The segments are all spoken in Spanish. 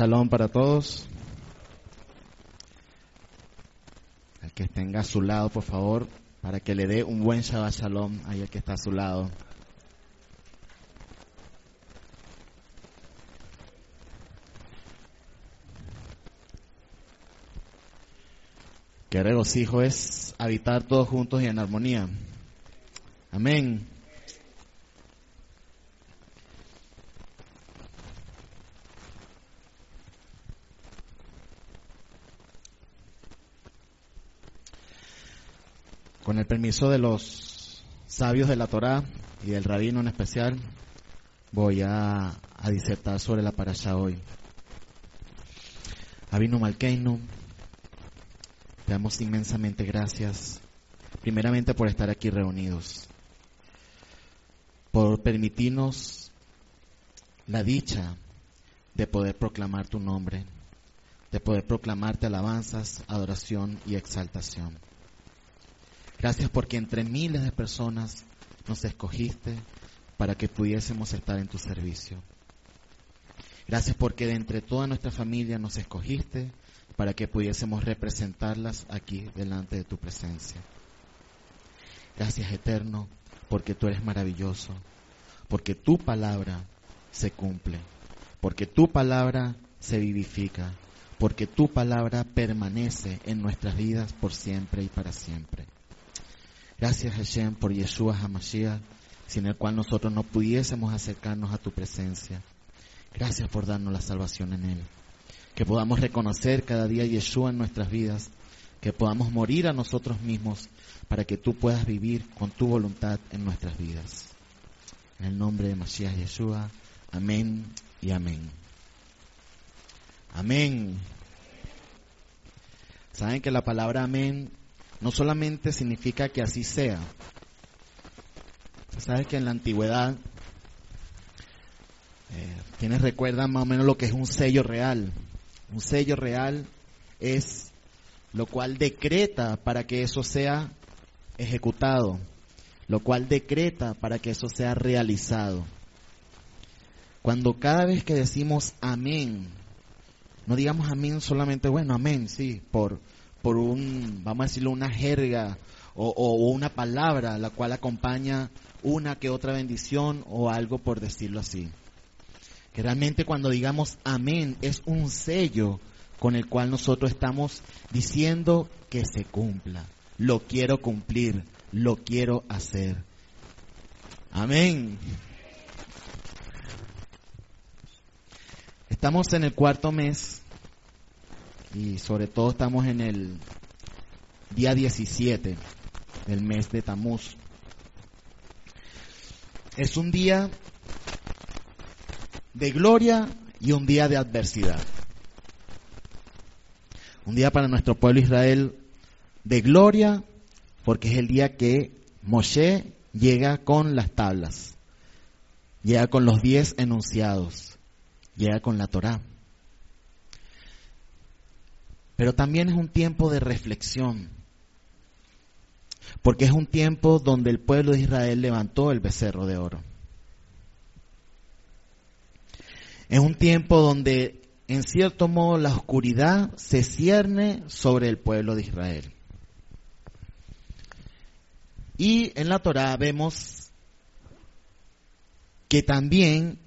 Shalom para todos. El que tenga a su lado, por favor, para que le dé un buen Shabbat Shalom a el que está a su lado. Qué regocijo es habitar todos juntos y en armonía. Amén. Con el permiso de los sabios de la Torá y del rabino en especial, voy a, a disertar sobre la parasha hoy. Abinu Malkeinu, te damos inmensamente gracias, primeramente por estar aquí reunidos, por permitirnos la dicha de poder proclamar tu nombre, de poder proclamarte alabanzas, adoración y exaltación. Gracias porque entre miles de personas nos escogiste para que pudiésemos estar en tu servicio. Gracias porque de entre toda nuestra familia nos escogiste para que pudiésemos representarlas aquí delante de tu presencia. Gracias eterno porque tú eres maravilloso, porque tu palabra se cumple, porque tu palabra se vivifica, porque tu palabra permanece en nuestras vidas por siempre y para siempre. Gracias Hashem por Yeshua HaMashiach, sin el cual nosotros no pudiésemos acercarnos a tu presencia. Gracias por darnos la salvación en Él. Que podamos reconocer cada día Yeshua en nuestras vidas, que podamos morir a nosotros mismos para que tú puedas vivir con tu voluntad en nuestras vidas. En el nombre de Mashiach Yeshua, amén y amén. Amén. Saben que la palabra amén no solamente significa que así sea. Sabes que en la antigüedad, eh, quienes recuerdan más o menos lo que es un sello real. Un sello real es lo cual decreta para que eso sea ejecutado, lo cual decreta para que eso sea realizado. Cuando cada vez que decimos amén, no digamos amén solamente, bueno, amén, sí, por, por un, vamos a decirlo, una jerga o, una palabra la cual acompaña una que otra bendición o algo por decirlo así. Que realmente cuando digamos amén es un sello con el cual nosotros estamos diciendo que se cumpla. Lo quiero cumplir, lo quiero hacer. Amén. Estamos en el cuarto mes y sobre todo estamos en el día 17 del mes de Tamuz. Es un día de gloria y un día de adversidad. Un día para nuestro pueblo Israel de gloria porque es el día que Moshe llega con las tablas, llega con los diez enunciados, llega con la Torá. Pero también es un tiempo de reflexión, porque es un tiempo donde el pueblo de Israel levantó el becerro de oro. Es un tiempo donde, en cierto modo, la oscuridad se cierne sobre el pueblo de Israel. Y en la Torá vemos que también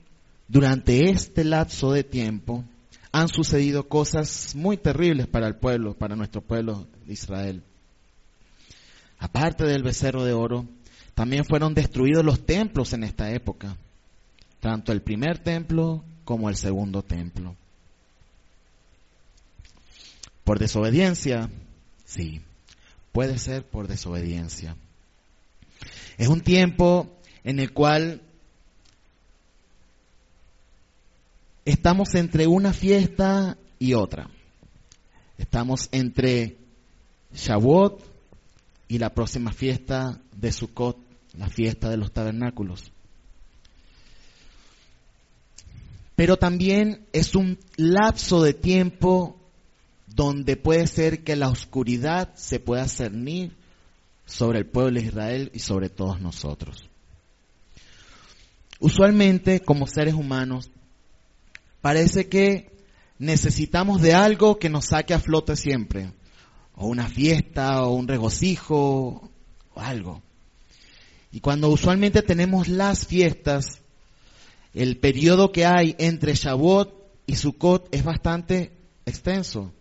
durante este lapso de tiempo han sucedido cosas muy terribles para el pueblo, para nuestro pueblo de Israel. Aparte del becerro de oro, también fueron destruidos los templos en esta época, tanto el primer templo como el segundo templo. ¿Por desobediencia? Sí, puede ser por desobediencia. Es un tiempo en el cual estamos entre una fiesta y otra. Estamos entre Shavuot y la próxima fiesta de Sukkot, la fiesta de los tabernáculos. Pero también es un lapso de tiempo donde puede ser que la oscuridad se pueda cernir sobre el pueblo de Israel y sobre todos nosotros. Usualmente, como seres humanos, parece que necesitamos de algo que nos saque a flote siempre. O una fiesta, o un regocijo, o algo. Y cuando usualmente tenemos las fiestas, el periodo que hay entre Shavuot y Sukkot es bastante extenso.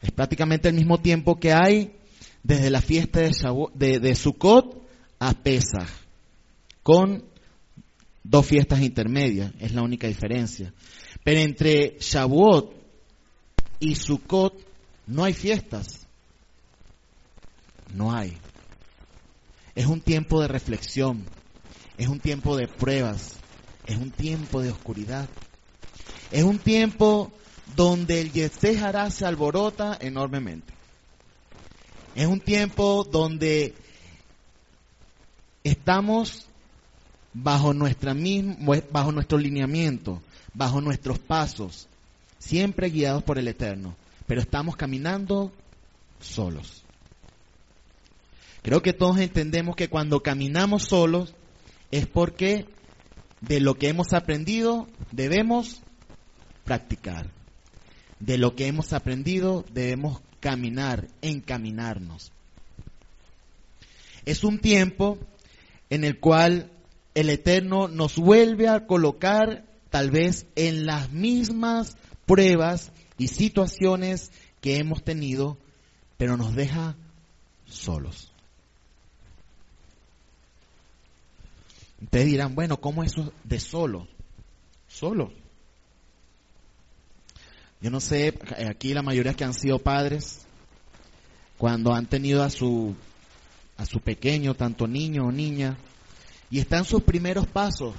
Es prácticamente el mismo tiempo que hay desde la fiesta de, de, de Sukkot a Pesach, con dos fiestas intermedias, es la única diferencia. Pero entre Shavuot y Sukkot no hay fiestas. No hay. Es un tiempo de reflexión, es un tiempo de pruebas, es un tiempo de oscuridad. Es un tiempo donde el Yetzé se alborota enormemente. Es un tiempo donde estamos bajo, nuestra bajo nuestro lineamiento, bajo nuestros pasos, siempre guiados por el Eterno, pero estamos caminando solos. Creo que todos entendemos que cuando caminamos solos es porque de lo que hemos aprendido debemos practicar. De lo que hemos aprendido debemos caminar, encaminarnos. Es un tiempo en el cual el Eterno nos vuelve a colocar tal vez en las mismas pruebas y situaciones que hemos tenido, pero nos deja solos. Ustedes dirán, bueno, ¿cómo eso de solo? Solo. Yo no sé, aquí la mayoría que han sido padres, cuando han tenido a su, a su pequeño, tanto niño o niña, y están sus primeros pasos.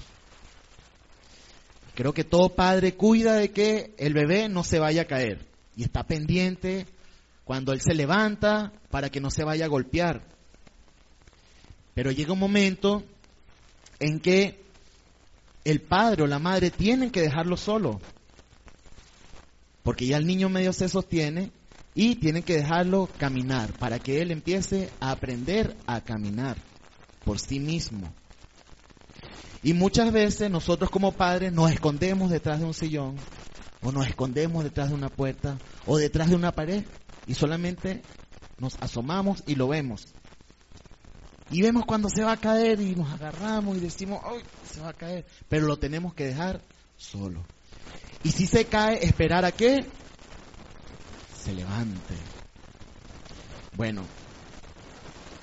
Creo que todo padre cuida de que el bebé no se vaya a caer y está pendiente cuando él se levanta para que no se vaya a golpear. Pero llega un momento en que el padre o la madre tienen que dejarlo solo, porque ya el niño medio se sostiene y tienen que dejarlo caminar para que él empiece a aprender a caminar por sí mismo. Y muchas veces nosotros como padres nos escondemos detrás de un sillón o nos escondemos detrás de una puerta o detrás de una pared y solamente nos asomamos y lo vemos. Y vemos cuando se va a caer y nos agarramos y decimos, ¡ay, se va a caer! Pero lo tenemos que dejar solo. Y si se cae, esperar a que se levante. Bueno,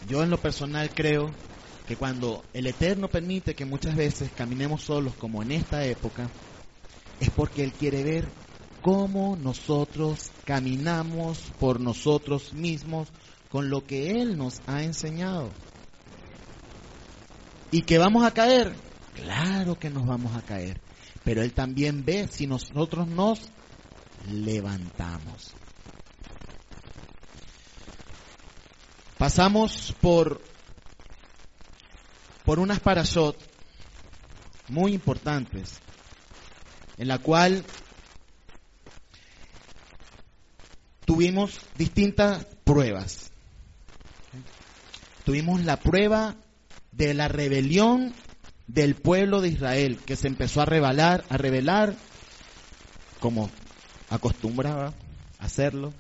yo en lo personal creo que cuando el Eterno permite que muchas veces caminemos solos como en esta época, es porque Él quiere ver cómo nosotros caminamos por nosotros mismos con lo que Él nos ha enseñado. ¿Y que vamos a caer? Claro que nos vamos a caer. Pero Él también ve si nosotros nos levantamos. Pasamos por por unas parashot muy importantes, en la cual tuvimos distintas pruebas. Tuvimos la prueba de la rebelión del pueblo de Israel, que se empezó a revelar, a revelar como acostumbraba hacerlo,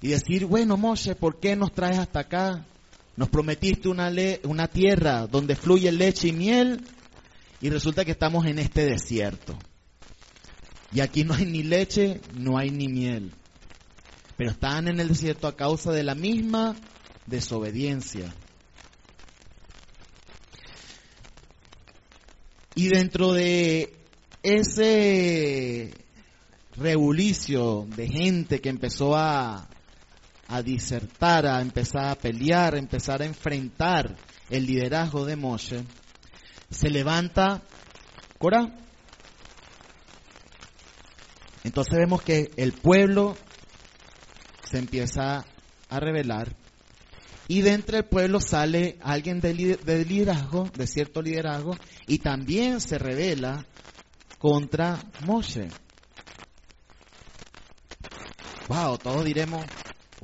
y decir, bueno, Moshe, ¿por qué nos traes hasta acá? Nos prometiste una, una tierra donde fluye leche y miel y resulta que estamos en este desierto. Y aquí no hay ni leche, no hay ni miel. Pero están en el desierto a causa de la misma desobediencia. Y dentro de ese rebulicio de gente que empezó a, a disertar, a empezar a pelear, a empezar a enfrentar el liderazgo de Moshe, se levanta Cora. Entonces vemos que el pueblo se empieza a rebelar y dentro del pueblo sale alguien de, liderazgo, de cierto liderazgo, y también se revela contra Moshe. Wow, todos diremos,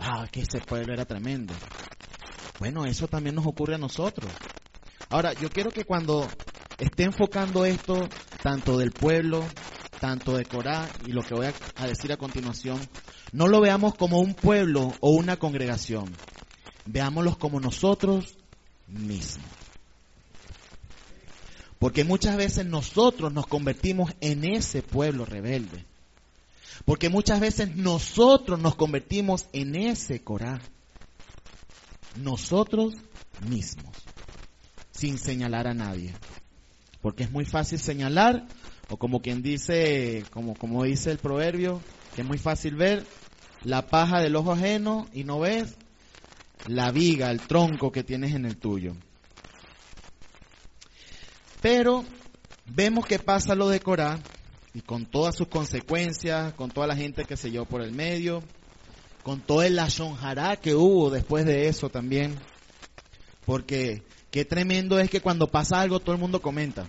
wow, que ese pueblo era tremendo. Bueno, eso también nos ocurre a nosotros. Ahora, yo quiero que cuando esté enfocando esto, tanto del pueblo, tanto de Corá y lo que voy a, decir a continuación, no lo veamos como un pueblo o una congregación, veámoslos como nosotros mismos. Porque muchas veces nosotros nos convertimos en ese pueblo rebelde. Porque muchas veces nosotros nos convertimos en ese Corá. Nosotros mismos. Sin señalar a nadie. Porque es muy fácil señalar, o como quien dice, como, como dice el proverbio, que es muy fácil ver la paja del ojo ajeno y no ves la viga, el tronco que tienes en el tuyo. Pero vemos que pasa lo de Corá y con todas sus consecuencias, con toda la gente que se llevó por el medio, con todo el lashonjará que hubo después de eso también. Porque qué tremendo es que cuando pasa algo todo el mundo comenta.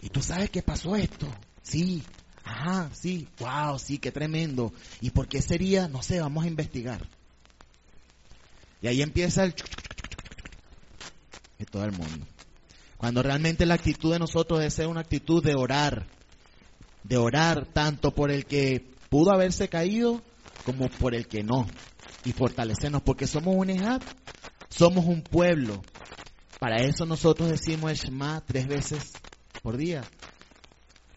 ¿Y tú sabes qué pasó esto? Sí, ajá, sí, wow, sí, qué tremendo. ¿Y por qué sería? No sé, vamos a investigar. Y ahí empieza el de todo el mundo. Cuando realmente la actitud de nosotros debe ser una actitud de orar, de orar tanto por el que pudo haberse caído como por el que no, y fortalecernos, porque somos un Ejab, somos un pueblo. Para eso nosotros decimos el Shema tres veces por día,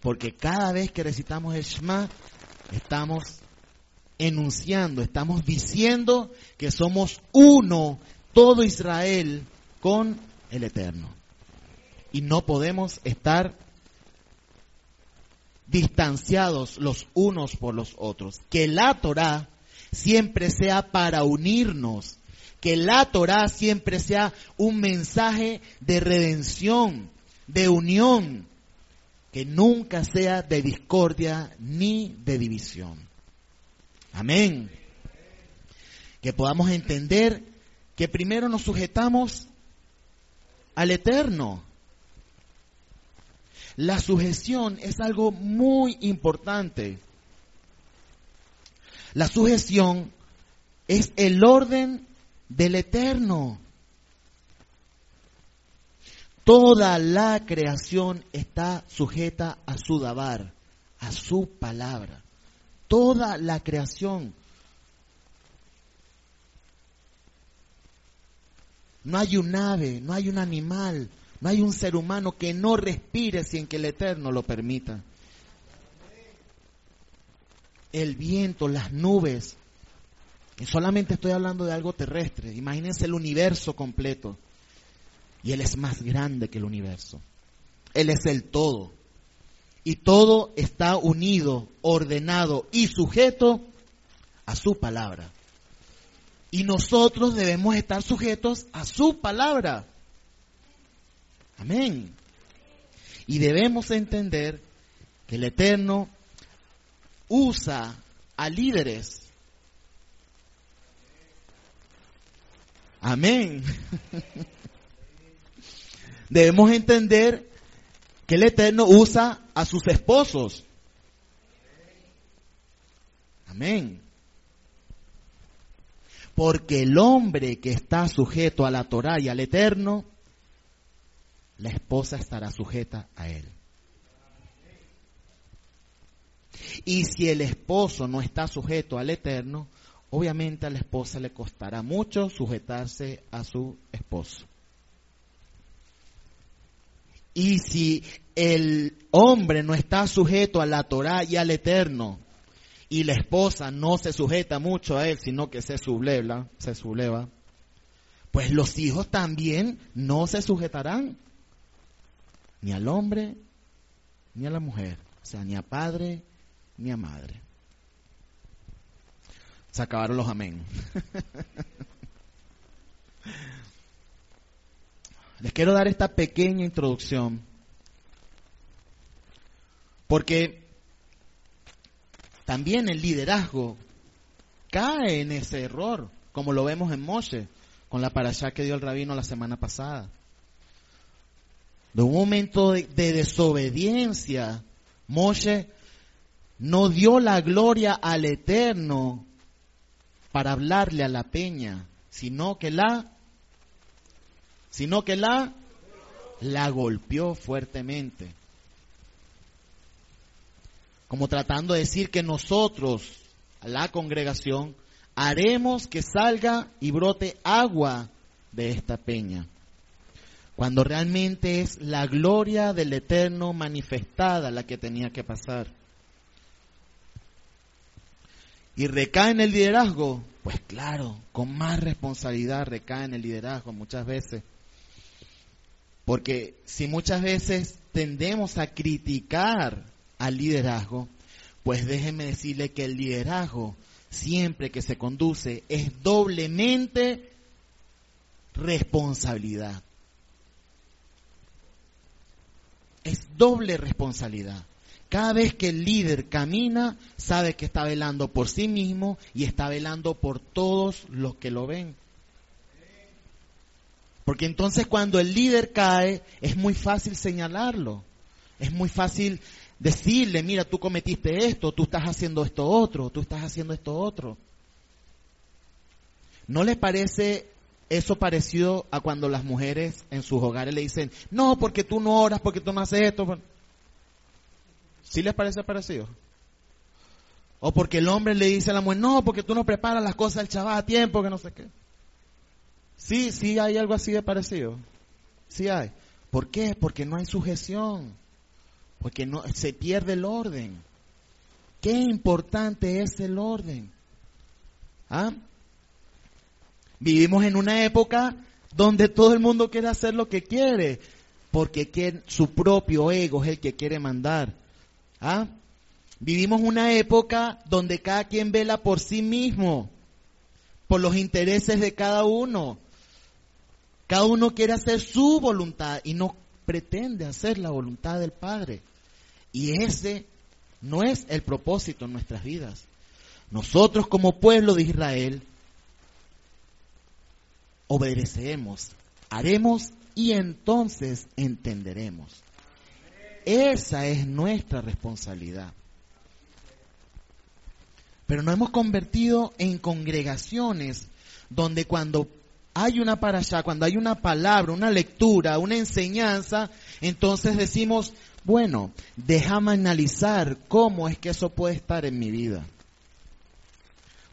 porque cada vez que recitamos el Shema, estamos enunciando, estamos diciendo que somos uno, todo Israel, con el Eterno y no podemos estar distanciados los unos por los otros. Que la Torah siempre sea para unirnos, que la Torah siempre sea un mensaje de redención, de unión, que nunca sea de discordia ni de división. Amén. Que podamos entender que primero nos sujetamos al Eterno, la sujeción es algo muy importante. La sujeción es el orden del eterno. Toda la creación está sujeta a su dabar, a su palabra. Toda la creación. No hay un ave, no hay un animal, no hay un ser humano que no respire sin que el Eterno lo permita. El viento, las nubes. Y solamente estoy hablando de algo terrestre. Imagínense el universo completo. Y Él es más grande que el universo. Él es el todo. Y todo está unido, ordenado y sujeto a su palabra. Y nosotros debemos estar sujetos a su palabra. Amén. Y debemos entender que el Eterno usa a líderes. Amén. Debemos entender que el Eterno usa a sus esposos. Amén. Porque el hombre que está sujeto a la Torah y al Eterno la esposa estará sujeta a él. Y si el esposo no está sujeto al eterno, obviamente a la esposa le costará mucho sujetarse a su esposo. Y si el hombre no está sujeto a la Torah y al eterno, y la esposa no se sujeta mucho a él, sino que se subleva, se subleva, pues los hijos también no se sujetarán ni al hombre ni a la mujer, o sea, ni a padre ni a madre. Se acabaron los amén. Les quiero dar esta pequeña introducción porque también el liderazgo cae en ese error, como lo vemos en Moshe, con la parasha que dio el rabino la semana pasada de un momento de, desobediencia, Moshe no dio la gloria al Eterno para hablarle a la peña, sino que la, sino que la, la golpeó fuertemente. como tratando de decir que nosotros, la congregación, haremos que salga y brote agua de esta peña. Cuando realmente es la gloria del Eterno manifestada la que tenía que pasar. Y recae en el liderazgo, pues claro, con más responsabilidad recae en el liderazgo muchas veces. Porque si muchas veces tendemos a criticar al liderazgo, pues déjeme decirle que el liderazgo siempre que se conduce es doblemente responsabilidad. Es doble responsabilidad. Cada vez que el líder camina, sabe que está velando por sí mismo y está velando por todos los que lo ven. Porque entonces cuando el líder cae, es muy fácil señalarlo. Es muy fácil decirle, mira, tú cometiste esto, tú estás haciendo esto otro, tú estás haciendo esto otro. ¿No les parece eso parecido a cuando las mujeres en sus hogares le dicen, no, porque tú no oras, porque tú no haces esto? ¿Sí les parece parecido? O porque el hombre le dice a la mujer, no, porque tú no preparas las cosas del chaval a tiempo, que no sé qué. Sí, sí hay algo así de parecido. Sí hay. ¿Por qué? Porque no hay sujeción. Porque no, se pierde el orden. Qué importante es el orden. ¿Ah? Vivimos en una época donde todo el mundo quiere hacer lo que quiere, porque su propio ego es el que quiere mandar. ¿Ah? Vivimos una época donde cada quien vela por sí mismo, por los intereses de cada uno. Cada uno quiere hacer su voluntad y no pretende hacer la voluntad del Padre. Y ese no es el propósito en nuestras vidas. Nosotros como pueblo de Israel obedeceremos, haremos y entonces entenderemos. Esa es nuestra responsabilidad. Pero nos hemos convertido en congregaciones donde cuando hay una para allá, cuando hay una palabra, una lectura, una enseñanza, entonces decimos, bueno, déjame analizar cómo es que eso puede estar en mi vida.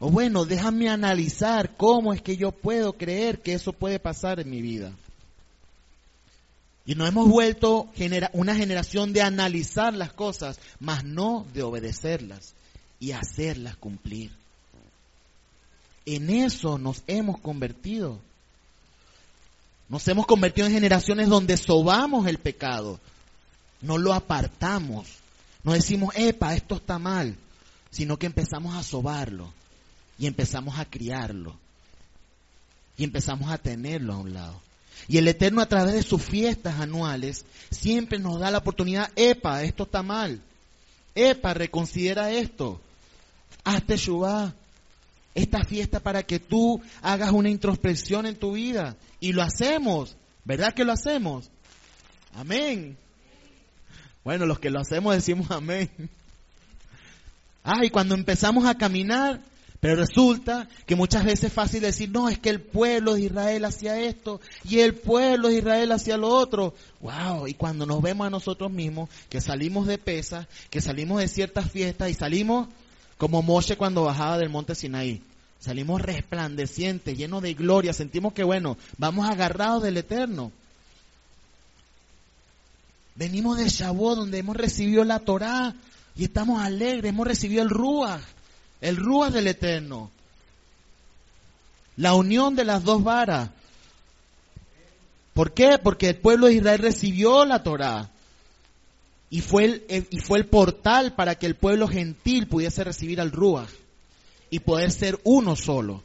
O bueno, déjame analizar cómo es que yo puedo creer que eso puede pasar en mi vida. Y nos hemos vuelto una generación de analizar las cosas, mas no de obedecerlas y hacerlas cumplir. En eso nos hemos convertido. Nos hemos convertido en generaciones donde sobamos el pecado, no lo apartamos, no decimos, epa, esto está mal, sino que empezamos a sobarlo y empezamos a criarlo y empezamos a tenerlo a un lado. Y el Eterno a través de sus fiestas anuales siempre nos da la oportunidad, epa, esto está mal, epa, reconsidera esto, hazte shubá, esta fiesta para que tú hagas una introspección en tu vida. Y lo hacemos, ¿verdad que lo hacemos? Amén. Bueno, los que lo hacemos decimos amén. Ah, y cuando empezamos a caminar, pero resulta que muchas veces es fácil decir, no, es que el pueblo de Israel hacía esto y el pueblo de Israel hacía lo otro. Wow, y cuando nos vemos a nosotros mismos, que salimos de pesas, que salimos de ciertas fiestas y salimos como Moshe cuando bajaba del monte Sinaí. Salimos resplandecientes, llenos de gloria, sentimos que bueno, vamos agarrados del Eterno. Venimos de Shavuot donde hemos recibido la Torá y estamos alegres, hemos recibido el Ruach, el Ruach del Eterno. La unión de las dos varas. ¿Por qué? Porque el pueblo de Israel recibió la Torá y fue el, y fue el portal para que el pueblo gentil pudiese recibir al Ruach y poder ser uno solo.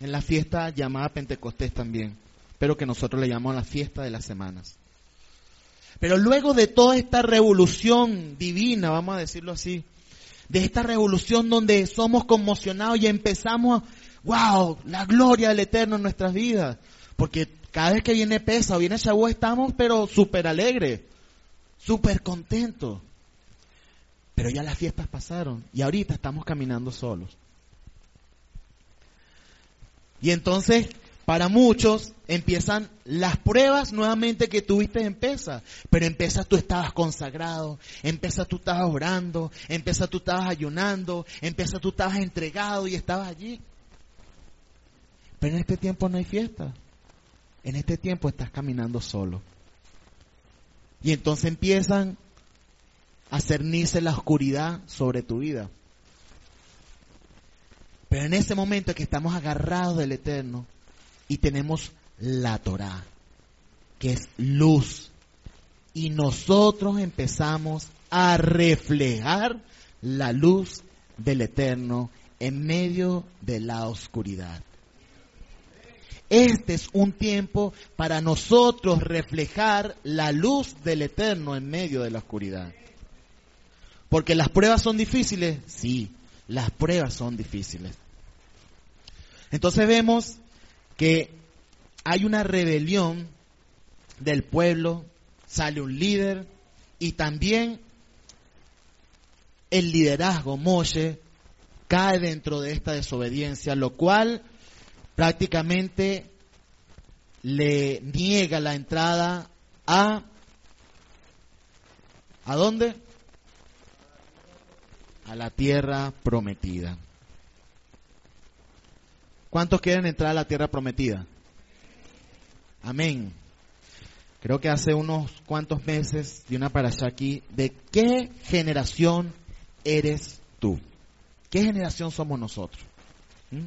En la fiesta llamada Pentecostés también, pero que nosotros le llamamos la fiesta de las semanas. Pero luego de toda esta revolución divina, vamos a decirlo así, de esta revolución donde somos conmocionados y empezamos, wow, la gloria del Eterno en nuestras vidas, porque cada vez que viene Pesa o viene Shavuot estamos pero súper alegres súper contento. Pero ya las fiestas pasaron y ahorita estamos caminando solos. Y entonces Para muchos empiezan las pruebas nuevamente que tuviste en Pesa, pero en tú estabas consagrado, en tú estabas orando, en tú estabas ayunando, en tú estabas entregado y estabas allí. Pero en este tiempo no hay fiesta. En este tiempo estás caminando solo. Y entonces empiezan a cernirse la oscuridad sobre tu vida. Pero en ese momento que estamos agarrados del Eterno y tenemos la Torah, que es luz, y nosotros empezamos a reflejar la luz del Eterno en medio de la oscuridad. Este es un tiempo para nosotros reflejar la luz del Eterno en medio de la oscuridad. Porque las pruebas son difíciles, sí, las pruebas son difíciles. Entonces vemos que hay una rebelión del pueblo, sale un líder y también el liderazgo, Moshe, cae dentro de esta desobediencia, lo cual prácticamente le niega la entrada a ¿a dónde? A la tierra prometida. ¿Cuántos quieren entrar a la tierra prometida? Amén. Creo que hace unos cuantos meses di una allá aquí de qué generación eres tú. ¿Qué generación somos nosotros? ¿Mm?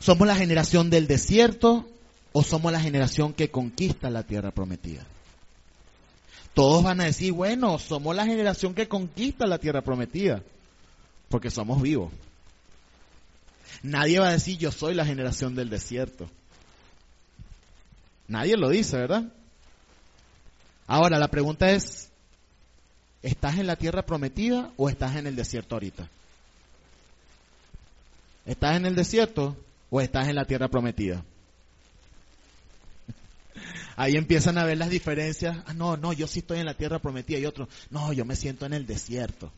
¿Somos la generación del desierto o somos la generación que conquista la tierra prometida? Todos van a decir, bueno, somos la generación que conquista la tierra prometida, porque somos vivos. Nadie va a decir yo soy la generación del desierto. Nadie lo dice, ¿verdad? Ahora, la pregunta es, ¿estás en la tierra prometida o estás en el desierto ahorita? ¿Estás en el desierto o estás en la tierra prometida? Ahí empiezan a ver las diferencias. Ah, no, no, yo sí estoy en la tierra prometida y otro, no, yo me siento en el desierto.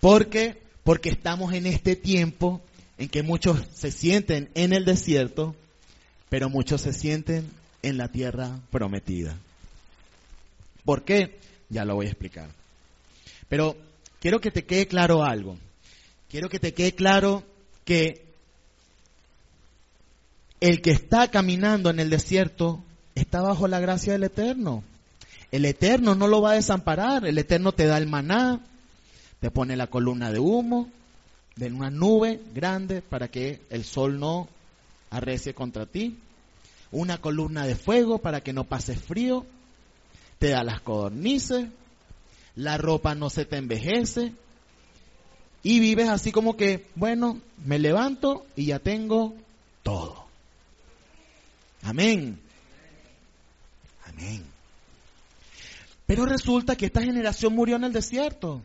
¿Por qué? Porque estamos en este tiempo en que muchos se sienten en el desierto, pero muchos se sienten en la tierra prometida. ¿Por qué? Ya lo voy a explicar. Pero quiero que te quede claro algo. Quiero que te quede claro que el que está caminando en el desierto está bajo la gracia del Eterno. El Eterno no lo va a desamparar. El Eterno te da el maná, te pone la columna de humo, de una nube grande para que el sol no arrecie contra ti, una columna de fuego para que no pases frío, te da las codornices, la ropa no se te envejece y vives así como que, bueno, me levanto y ya tengo todo. Amén. Amén. Pero resulta que esta generación murió en el desierto.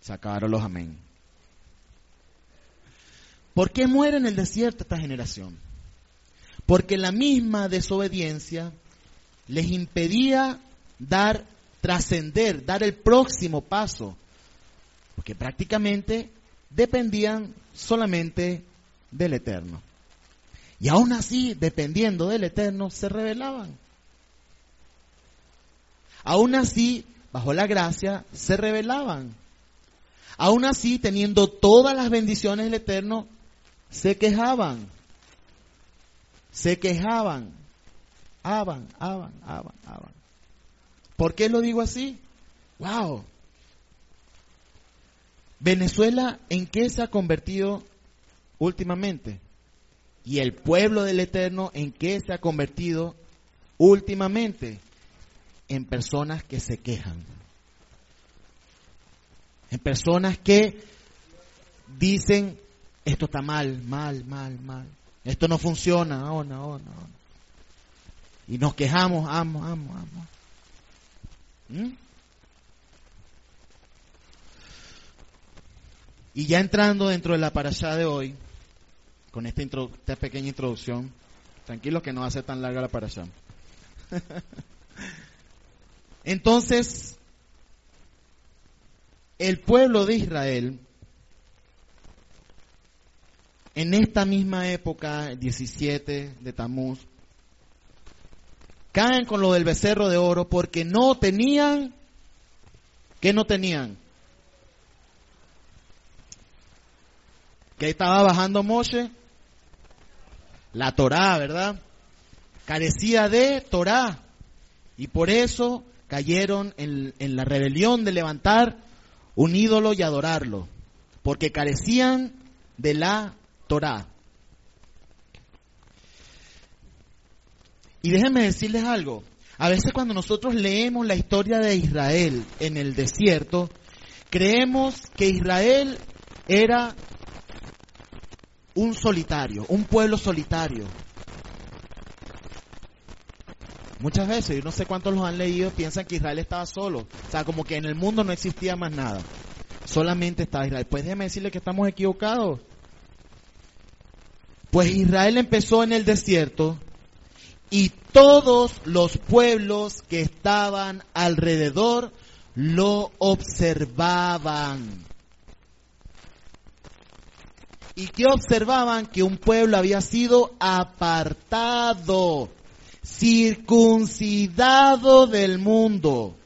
Se acabaron los amén. ¿Por qué muere en el desierto esta generación? Porque la misma desobediencia les impedía dar, trascender, dar el próximo paso. Porque prácticamente dependían solamente del Eterno. Y aún así, dependiendo del Eterno, se rebelaban. Aún así, bajo la gracia, se rebelaban. Aún así, teniendo todas las bendiciones del Eterno, se quejaban. Se quejaban. Aban, aban, aban, aban. ¿Por qué lo digo así? Wow. Venezuela, ¿en qué se ha convertido últimamente? Y el pueblo del Eterno, ¿en qué se ha convertido últimamente? En personas que se quejan. En personas que dicen, esto está mal, mal, mal, mal. Esto no funciona, no, no, no. Y nos quejamos, amo, amo, amo. ¿Mm? Y ya entrando dentro de la parasha de hoy, con esta, pequeña introducción, tranquilos que no ser tan larga la parasha. Entonces, el pueblo de Israel en esta misma época, 17 de Tamuz, caen con lo del becerro de oro porque no tenían, ¿qué no tenían? ¿Qué estaba bajando Moshe? La Torá, ¿verdad? Carecía de Torá. Y por eso cayeron en, en la rebelión de levantar un ídolo y adorarlo. Porque carecían de la Torá. Y déjenme decirles algo. A veces cuando nosotros leemos la historia de Israel en el desierto, creemos que Israel era un solitario, un pueblo solitario. Muchas veces, yo no sé cuántos los han leído, piensan que Israel estaba solo. O sea, como que en el mundo no existía más nada. Solamente estaba Israel. Pues déjeme decirle que estamos equivocados. Pues Israel empezó en el desierto y todos los pueblos que estaban alrededor lo observaban. ¿Y que observaban? Que un pueblo había sido apartado, circuncidado del mundo,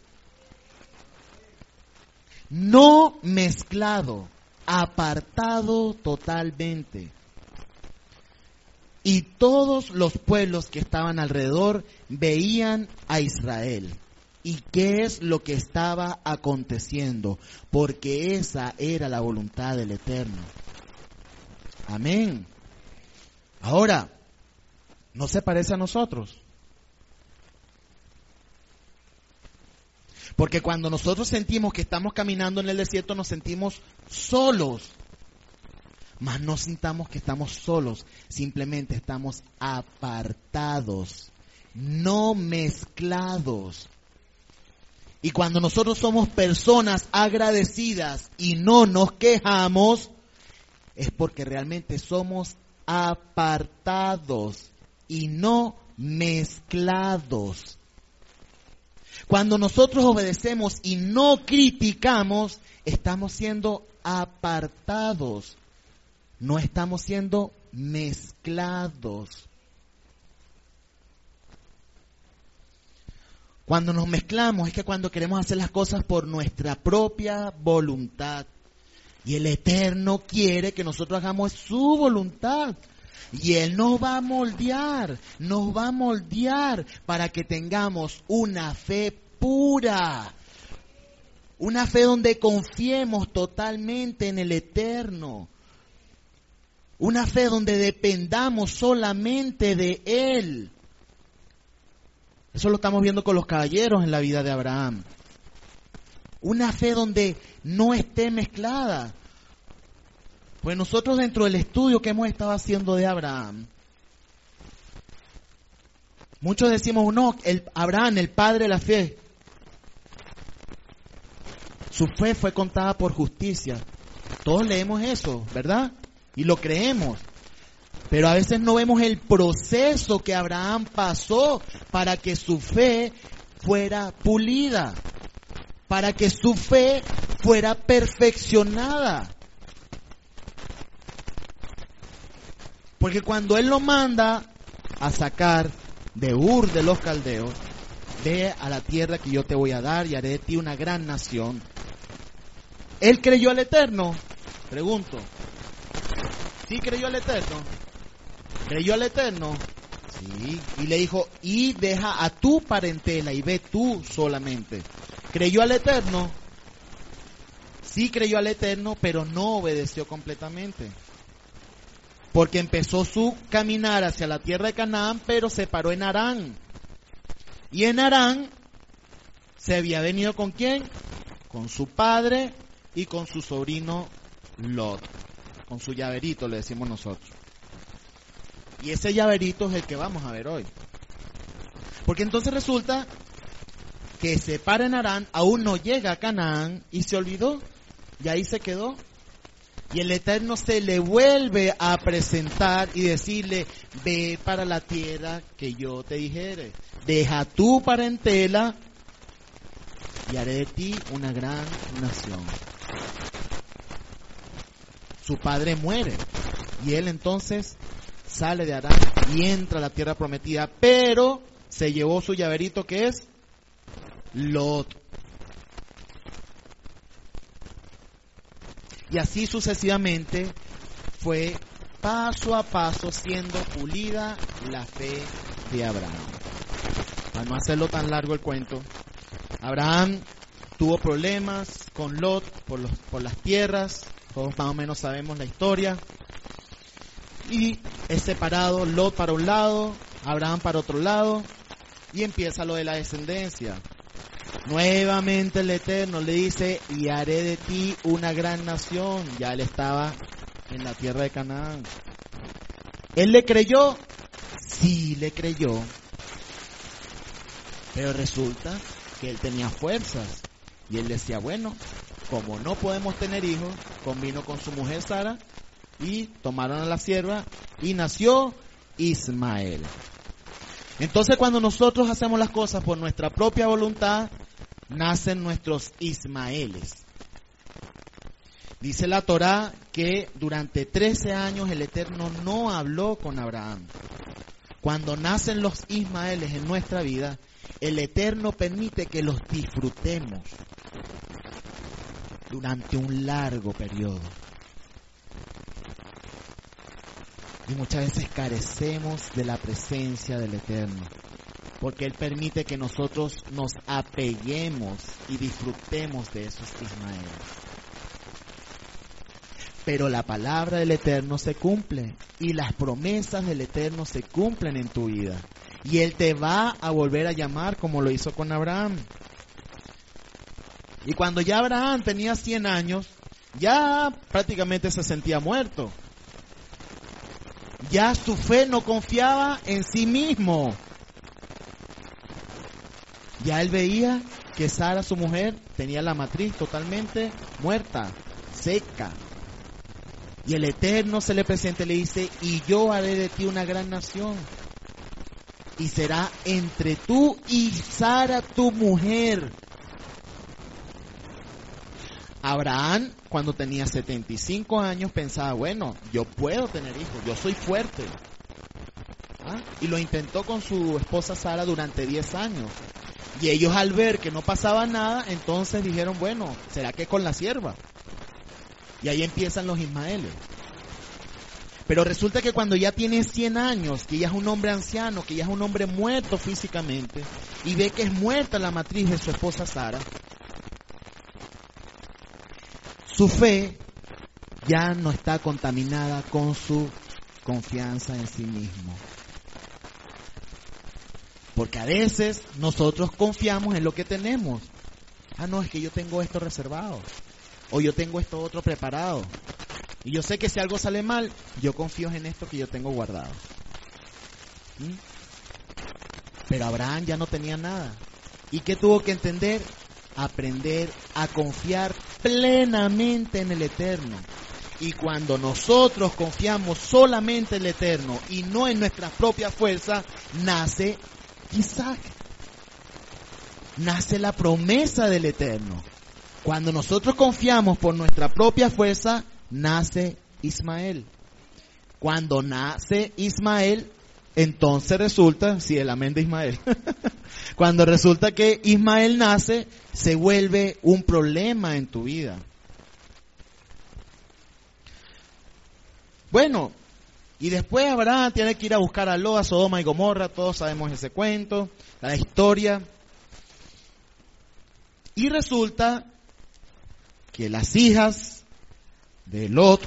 no mezclado, apartado totalmente. Y todos los pueblos que estaban alrededor veían a Israel. ¿Y qué es lo que estaba aconteciendo? Porque esa era la voluntad del Eterno. Amén. Ahora, ¿no se parece a nosotros? Porque cuando nosotros sentimos que estamos caminando en el desierto, nos sentimos solos. Mas no sintamos que estamos solos, simplemente estamos apartados, no mezclados. Y cuando nosotros somos personas agradecidas y no nos quejamos, es porque realmente somos apartados y no mezclados. Cuando nosotros obedecemos y no criticamos, estamos siendo apartados no estamos siendo mezclados. Cuando nos mezclamos es que cuando queremos hacer las cosas por nuestra propia voluntad. Y el Eterno quiere que nosotros hagamos su voluntad. Y Él nos va a moldear, nos va a moldear para que tengamos una fe pura. Una fe donde confiemos totalmente en el Eterno. Una fe donde dependamos solamente de Él. Eso lo estamos viendo con los caballeros en la vida de Abraham. Una fe donde no esté mezclada. Pues nosotros dentro del estudio que hemos estado haciendo de Abraham, muchos decimos, no, Abraham, el padre de la fe, su fe fue contada por justicia. Todos leemos eso, ¿verdad? Y lo creemos. Pero a veces no vemos el proceso que Abraham pasó para que su fe fuera pulida, para que su fe fuera perfeccionada. Porque cuando Él lo manda a sacar de Ur de los caldeos, ve a la tierra que yo te voy a dar y haré de ti una gran nación. Él creyó al Eterno. Pregunto, ¿Sí creyó al Eterno? ¿Creyó al Eterno? Sí. Y le dijo, y deja a tu parentela y ve tú solamente. ¿Creyó al Eterno? Sí creyó al Eterno, pero no obedeció completamente. Porque empezó su caminar hacia la tierra de Canaán, pero se paró en Arán. Y en Arán se había venido con quién? Con su padre y con su sobrino Lot con su llaverito, le decimos nosotros. Y ese llaverito es el que vamos a ver hoy. Porque entonces resulta que se para en Arán, aún no llega a Canaán y se olvidó. Y ahí se quedó. Y el Eterno se le vuelve a presentar y decirle, ve para la tierra que yo te dijere. Deja tu parentela y haré de ti una gran nación su padre muere. Y él entonces sale de Arán y entra a la tierra prometida, pero se llevó su llaverito que es Lot. Y así sucesivamente fue paso a paso siendo pulida la fe de Abraham. Para no hacerlo tan largo el cuento, Abraham tuvo problemas con Lot por, las tierras, todos más o menos sabemos la historia, y es separado Lot para un lado, Abraham para otro lado, y empieza lo de la descendencia. Nuevamente el Eterno le dice, y haré de ti una gran nación. Ya él estaba en la tierra de Canaán. ¿Él le creyó? Sí, le creyó. Pero resulta que él tenía fuerzas. Y él decía, bueno, como no podemos tener hijos, convino con su mujer Sara y tomaron a la sierva y nació Ismael. Entonces cuando nosotros hacemos las cosas por nuestra propia voluntad, nacen nuestros Ismaeles. Dice la Torá que durante 13 años el Eterno no habló con Abraham. Cuando nacen los Ismaeles en nuestra vida, el Eterno permite que los disfrutemos durante un largo periodo. Y muchas veces carecemos de la presencia del Eterno porque Él permite que nosotros nos apeguemos y disfrutemos de esos Ismaeles. Pero la palabra del Eterno se cumple y las promesas del Eterno se cumplen en tu vida. Y Él te va a volver a llamar como lo hizo con Abraham. Y cuando ya Abraham tenía 100 años, ya prácticamente se sentía muerto. Ya su fe no confiaba en sí mismo, ya él veía que Sara, su mujer, tenía la matriz totalmente muerta, seca. Y el Eterno se le presenta y le dice, y yo haré de ti una gran nación. Y será entre tú y Sara tu mujer. Abraham, cuando tenía 75 años, pensaba, bueno, yo puedo tener hijos, yo soy fuerte. ¿Ah? Y lo intentó con su esposa Sara durante 10 años. Y ellos al ver que no pasaba nada, entonces dijeron, bueno, ¿será que con la sierva? Y ahí empiezan los Ismaeles. Pero resulta que cuando ya tiene 100 años, que ya es un hombre anciano, que ya es un hombre muerto físicamente, y ve que es muerta la matriz de su esposa Sara, su fe ya no está contaminada con su confianza en sí mismo. Porque a veces nosotros confiamos en lo que tenemos. Ah, no, es que yo tengo esto reservado. O yo tengo esto otro preparado. Y yo sé que si algo sale mal, yo confío en esto que yo tengo guardado. ¿Mm? Pero Abraham ya no tenía nada. ¿Y qué tuvo que entender? Aprender a confiar plenamente en el Eterno. Y cuando nosotros confiamos solamente en el Eterno y no en nuestra propia fuerza, nace Isaac. Nace la promesa del Eterno. Cuando nosotros confiamos por nuestra propia fuerza, nace Ismael. Cuando nace Ismael, entonces resulta, si el amén de Ismael, cuando resulta que Ismael nace, se vuelve un problema en tu vida. Bueno, y después Abraham tiene que ir a buscar a Lot, a Sodoma y Gomorra, todos sabemos ese cuento, la historia. Y resulta que las hijas de Lot,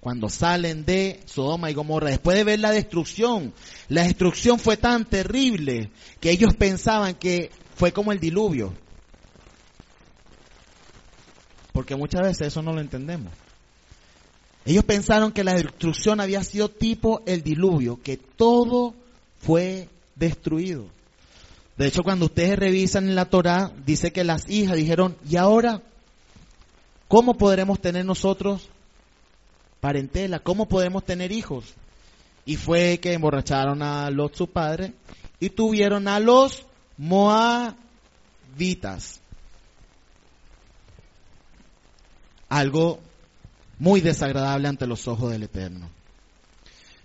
cuando salen de Sodoma y Gomorra, después de ver la destrucción, la destrucción fue tan terrible que ellos pensaban que fue como el diluvio. Porque muchas veces eso no lo entendemos. Ellos pensaron que la destrucción había sido tipo el diluvio, que todo fue destruido. De hecho, cuando ustedes revisan en la Torá, dice que las hijas dijeron, ¿y ahora cómo podremos tener nosotros parentela? ¿Cómo podemos tener hijos? Y fue que emborracharon a Lot, su padre, y tuvieron a los moabitas. Algo muy desagradable ante los ojos del Eterno.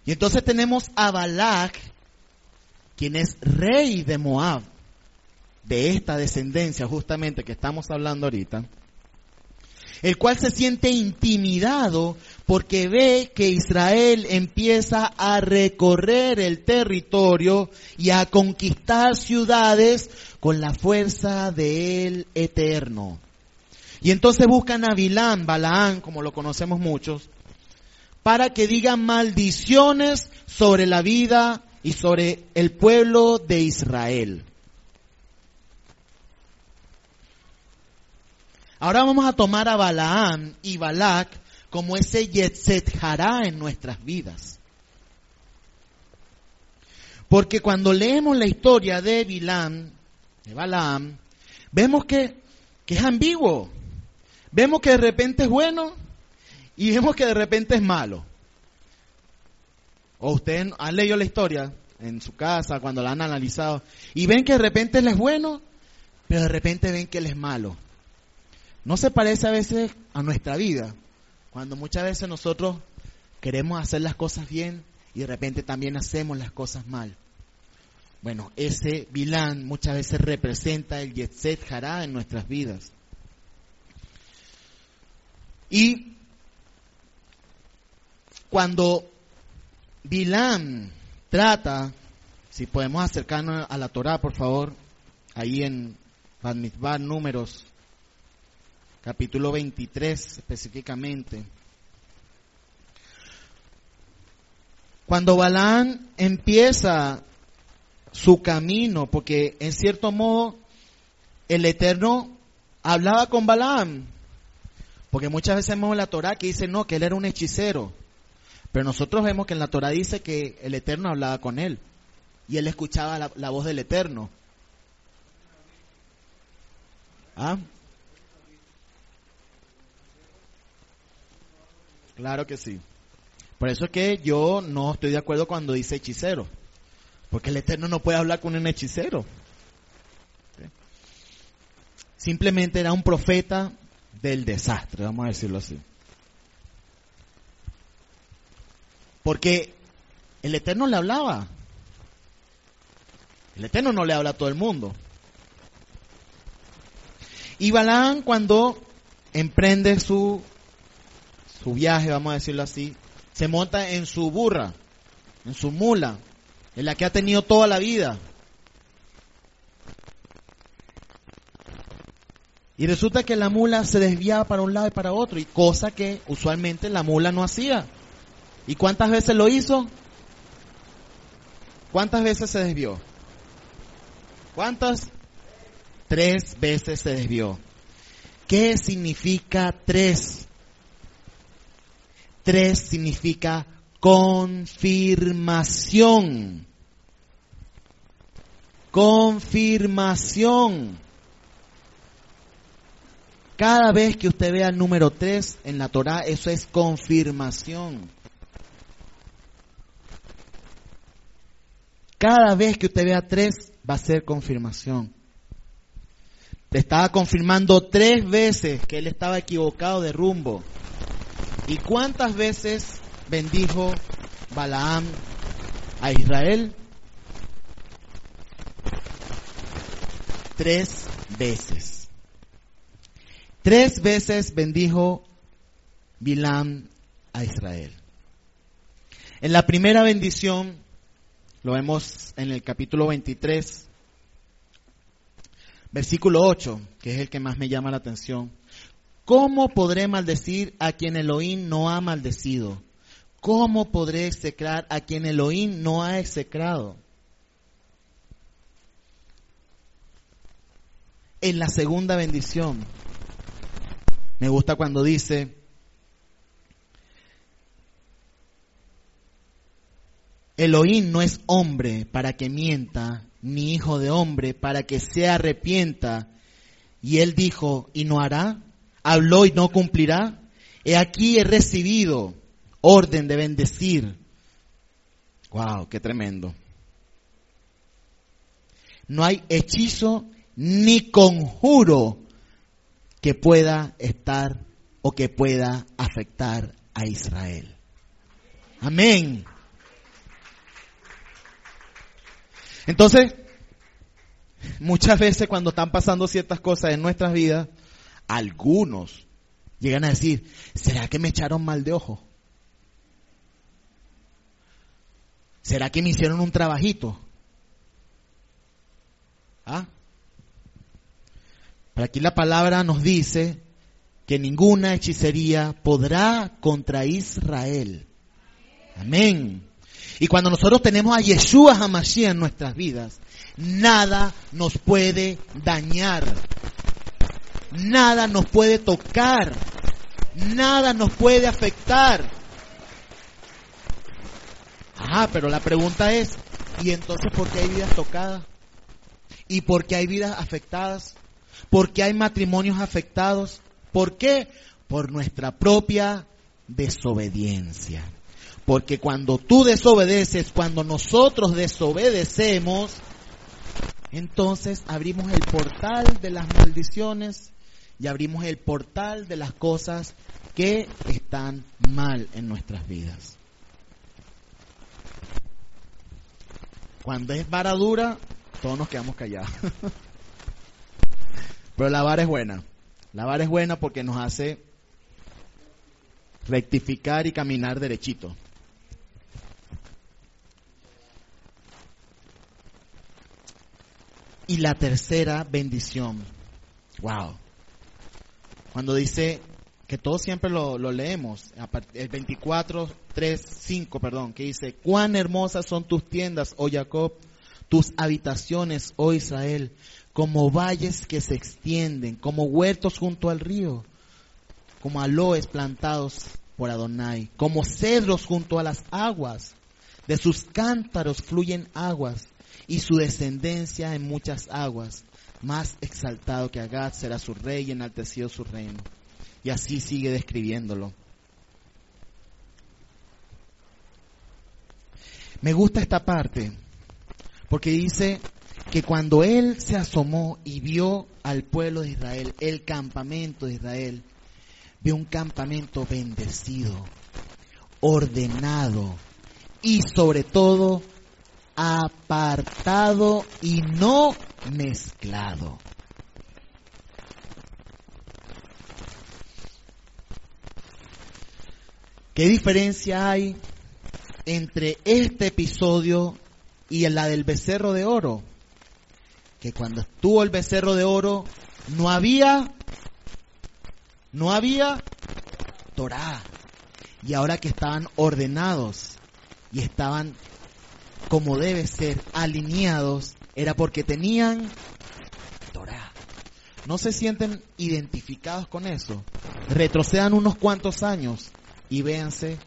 Y entonces tenemos a Balak, quien es rey de Moab, de esta descendencia justamente que estamos hablando ahorita, el cual se siente intimidado porque ve que Israel empieza a recorrer el territorio y a conquistar ciudades con la fuerza del Eterno. Y entonces buscan a Bilán, Balaán, como lo conocemos muchos, para que digan maldiciones sobre la vida y sobre el pueblo de Israel. Ahora vamos a tomar a Balaam y Balak como ese Yetzet Hará en nuestras vidas. Porque cuando leemos la historia de Bilam, de Balaam, vemos que, que es ambiguo. Vemos que de repente es bueno y vemos que de repente es malo. O ustedes han leído la historia en su casa cuando la han analizado y ven que de repente él es bueno, pero de repente ven que él es malo. No se parece a veces a nuestra vida, cuando muchas veces nosotros queremos hacer las cosas bien y de repente también hacemos las cosas mal. Bueno, ese vilán muchas veces representa el Yetzet Hará en nuestras vidas. Y cuando Bilán trata, si podemos acercarnos a la Torah, por favor, ahí en Bad números capítulo 23 específicamente. Cuando Balán empieza su camino, porque en cierto modo el Eterno hablaba con Balaam, porque muchas veces vemos en la Torah que dice no, que él era un hechicero, pero nosotros vemos que en la Torah dice que el Eterno hablaba con él y él escuchaba la, la voz del Eterno. ¿Ah? Claro que sí. Por eso es que yo no estoy de acuerdo cuando dice hechicero. Porque el Eterno no puede hablar con un hechicero. Simplemente era un profeta del desastre, vamos a decirlo así. Porque el Eterno le hablaba. El Eterno no le habla a todo el mundo. Y Balán cuando emprende su su viaje, vamos a decirlo así, se monta en su burra, en su mula, en la que ha tenido toda la vida. Y resulta que la mula se desviaba para un lado y para otro, y cosa que usualmente la mula no hacía. ¿Y cuántas veces lo hizo? ¿Cuántas veces se desvió? ¿Cuántas? Tres veces se desvió. ¿Qué significa tres? Tres significa confirmación. Confirmación. Cada vez que usted vea el número tres en la Torah, eso es confirmación. Cada vez que usted vea tres, va a ser confirmación. Le estaba confirmando tres veces que él estaba equivocado de rumbo. ¿Y cuántas veces bendijo Balaam a Israel? Tres veces. Tres veces bendijo Bilam a Israel. En la primera bendición, lo vemos en el capítulo 23, versículo 8, que es el que más me llama la atención. ¿Cómo podré maldecir a quien Elohim no ha maldecido? ¿Cómo podré execrar a quien Elohim no ha execrado? En la segunda bendición, me gusta cuando dice, Elohim no es hombre para que mienta, ni hijo de hombre para que se arrepienta. Y él dijo, ¿y no hará? Habló y no cumplirá. He aquí he recibido orden de bendecir. Wow, qué tremendo. No hay hechizo ni conjuro que pueda estar o que pueda afectar a Israel. Amén. Entonces, muchas veces cuando están pasando ciertas cosas en nuestras vidas, algunos llegan a decir, ¿será que me echaron mal de ojo? ¿Será que me hicieron un trabajito? ¿Ah? Pero aquí la palabra nos dice que ninguna hechicería podrá contra Israel. Amén. Y cuando nosotros tenemos a Yeshua Hamashiach en nuestras vidas, nada nos puede dañar. Nada nos puede tocar. Nada nos puede afectar. Ah, pero la pregunta es, ¿y entonces por qué hay vidas tocadas? ¿Y por qué hay vidas afectadas? ¿Por qué hay matrimonios afectados? ¿Por qué? Por nuestra propia desobediencia. Porque cuando tú desobedeces, cuando nosotros desobedecemos, entonces abrimos el portal de las maldiciones y abrimos el portal de las cosas que están mal en nuestras vidas. Cuando es vara dura, todos nos quedamos callados. Pero la vara es buena. La vara es buena porque nos hace rectificar y caminar derechito. Y la tercera bendición. Wow. Cuando dice que todos siempre lo, leemos, el 24, 3, 5, perdón, que dice, cuán hermosas son tus tiendas, oh Jacob, tus habitaciones, oh Israel, como valles que se extienden, como huertos junto al río, como aloes plantados por Adonai, como cedros junto a las aguas. De sus cántaros fluyen aguas y su descendencia en muchas aguas. Más exaltado que Agad será su rey y enaltecido su reino. Y así sigue describiéndolo. Me gusta esta parte porque dice que cuando él se asomó y vio al pueblo de Israel, el campamento de Israel, vio un campamento bendecido, ordenado y sobre todo apartado y no mezclado. ¿Qué diferencia hay entre este episodio y la del becerro de oro? Que cuando estuvo el becerro de oro no había no había Torah. Y ahora que estaban ordenados y estaban como debe ser, alineados, era porque tenían Torah. ¿No se sienten identificados con eso? Retrocedan unos cuantos años y véanse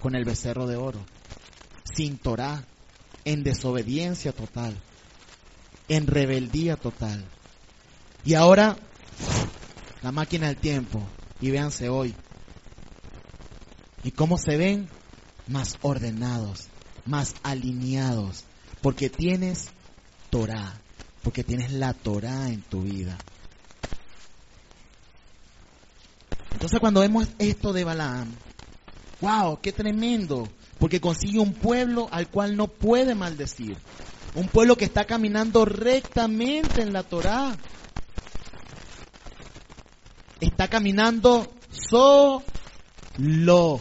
con el becerro de oro, sin Torah, en desobediencia total, en rebeldía total. Y ahora, la máquina del tiempo, y véanse hoy. ¿Y cómo se ven? Más ordenados, más alineados, porque tienes Torah, porque tienes la Torah en tu vida. Entonces cuando vemos esto de Balaam, wow, qué tremendo, porque consigue un pueblo al cual no puede maldecir, un pueblo que está caminando rectamente en la Torah, está caminando solo.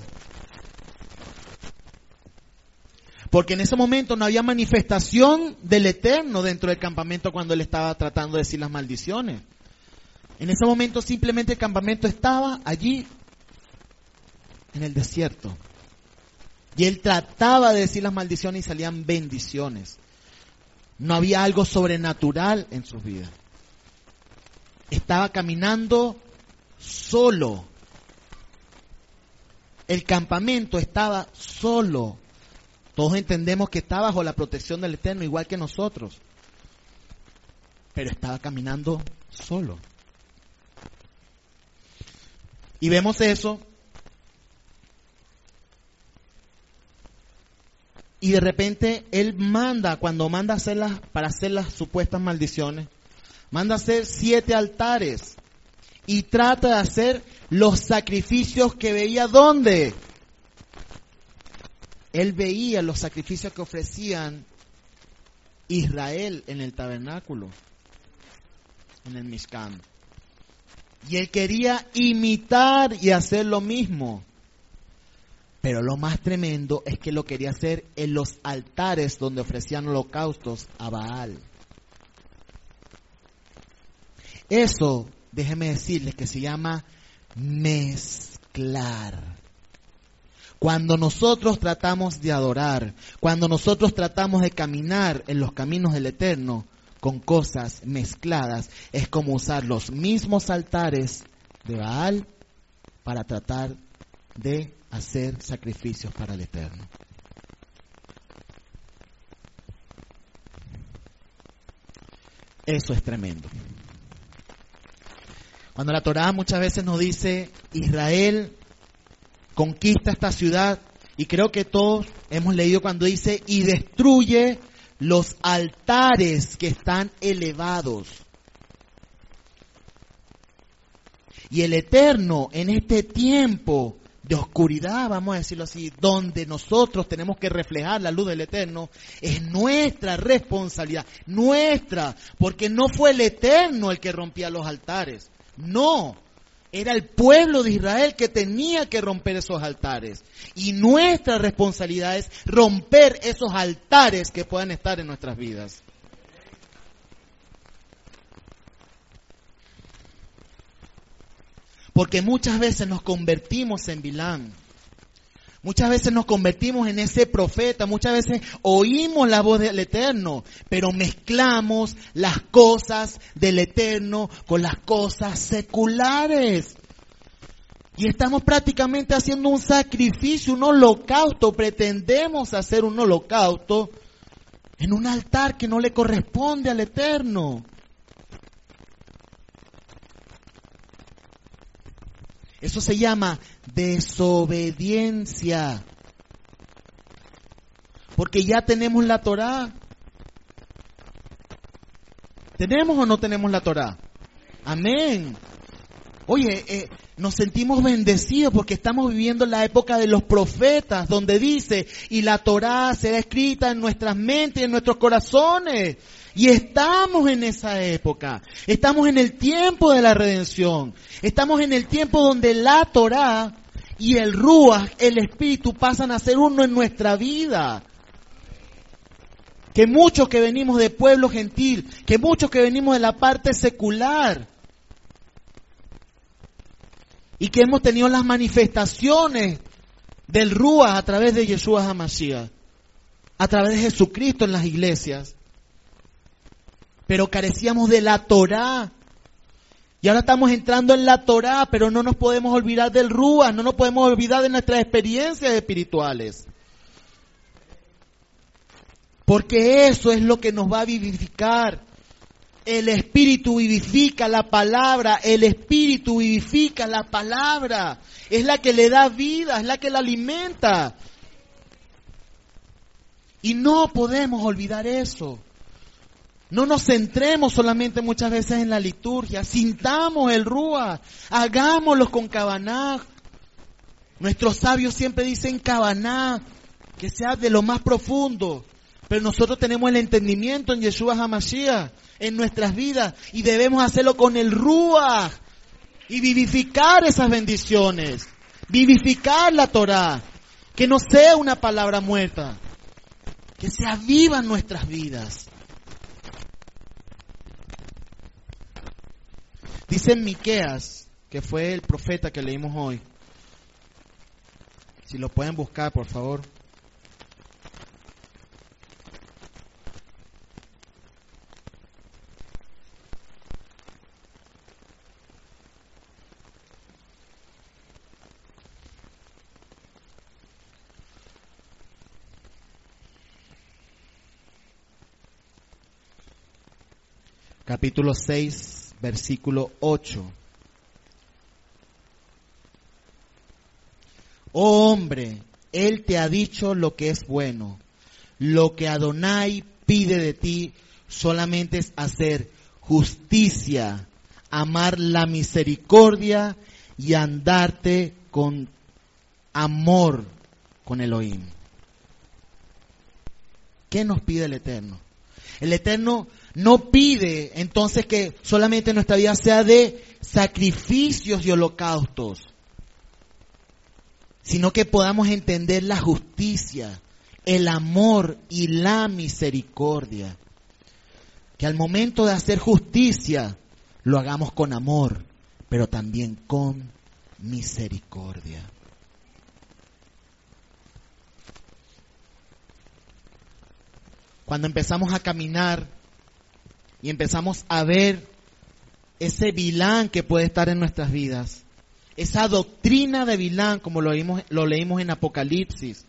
Porque en ese momento no había manifestación del Eterno dentro del campamento cuando él estaba tratando de decir las maldiciones. En ese momento simplemente el campamento estaba allí en el desierto. Y él trataba de decir las maldiciones y salían bendiciones. No había algo sobrenatural en sus vidas. Estaba caminando solo. El campamento estaba solo. Todos entendemos que está bajo la protección del Eterno, igual que nosotros. Pero estaba caminando solo. Y vemos eso. Y de repente él manda, cuando manda hacerlas, para hacer las supuestas maldiciones, manda hacer siete altares y trata de hacer los sacrificios que veía dónde? Él veía los sacrificios que ofrecían Israel en el tabernáculo, en el Mishkan. Y él quería imitar y hacer lo mismo. Pero lo más tremendo es que lo quería hacer en los altares donde ofrecían holocaustos a Baal. Eso, déjeme decirles que se llama mezclar. Cuando nosotros tratamos de adorar, cuando nosotros tratamos de caminar en los caminos del Eterno con cosas mezcladas, es como usar los mismos altares de Baal para tratar de hacer sacrificios para el Eterno. Eso es tremendo. Cuando la Torá muchas veces nos dice, Israel conquista esta ciudad, y creo que todos hemos leído cuando dice, y destruye los altares que están elevados. Y el Eterno en este tiempo de oscuridad, vamos a decirlo así, donde nosotros tenemos que reflejar la luz del Eterno, es nuestra responsabilidad, nuestra, porque no fue el Eterno el que rompía los altares, no, era el pueblo de Israel que tenía que romper esos altares. Y nuestra responsabilidad es romper esos altares que puedan estar en nuestras vidas. Porque muchas veces nos convertimos en vilán. Muchas veces nos convertimos en ese profeta, muchas veces oímos la voz del Eterno, pero mezclamos las cosas del Eterno con las cosas seculares. Y estamos prácticamente haciendo un sacrificio, un holocausto, pretendemos hacer un holocausto en un altar que no le corresponde al Eterno. Eso se llama desobediencia. Porque ya tenemos la Torá. ¿Tenemos o no tenemos la Torá? Amén. Oye, eh, nos sentimos bendecidos porque estamos viviendo la época de los profetas, donde dice, y la Torá será escrita en nuestras mentes y en nuestros corazones. Y estamos en esa época. Estamos en el tiempo de la redención. Estamos en el tiempo donde la Torah y el Ruach, el Espíritu, pasan a ser uno en nuestra vida. Que muchos que venimos de pueblo gentil, que muchos que venimos de la parte secular, y que hemos tenido las manifestaciones del Ruach a través de Yeshua HaMashiach, a través de Jesucristo en las iglesias, pero carecíamos de la Torá. Y ahora estamos entrando en la Torá, pero no nos podemos olvidar del Rúa, no nos podemos olvidar de nuestras experiencias espirituales. Porque eso es lo que nos va a vivificar. El Espíritu vivifica la palabra, el Espíritu vivifica la palabra. Es la que le da vida, es la que la alimenta. Y no podemos olvidar eso. No nos centremos solamente muchas veces en la liturgia, sintamos el rúa, hagámoslo con cabaná. Nuestros sabios siempre dicen cabaná, que sea de lo más profundo. Pero nosotros tenemos el entendimiento en Yeshua HaMashiach, en nuestras vidas, y debemos hacerlo con el rúa y vivificar esas bendiciones, vivificar la Torah, que no sea una palabra muerta, que se aviva en nuestras vidas. Dice Miqueas, que fue el profeta que leímos hoy. Si lo pueden buscar, por favor. Capítulo 6 versículo 8. Oh hombre, Él te ha dicho lo que es bueno. Lo que Adonai pide de ti solamente es hacer justicia, amar la misericordia y andarte con amor con Elohim. ¿Qué nos pide el Eterno? El Eterno no pide entonces que solamente nuestra vida sea de sacrificios y holocaustos, sino que podamos entender la justicia, el amor y la misericordia. Que al momento de hacer justicia lo hagamos con amor, pero también con misericordia. Cuando empezamos a caminar y empezamos a ver ese vilán que puede estar en nuestras vidas, esa doctrina de vilán, como lo, leímos, lo leímos en Apocalipsis.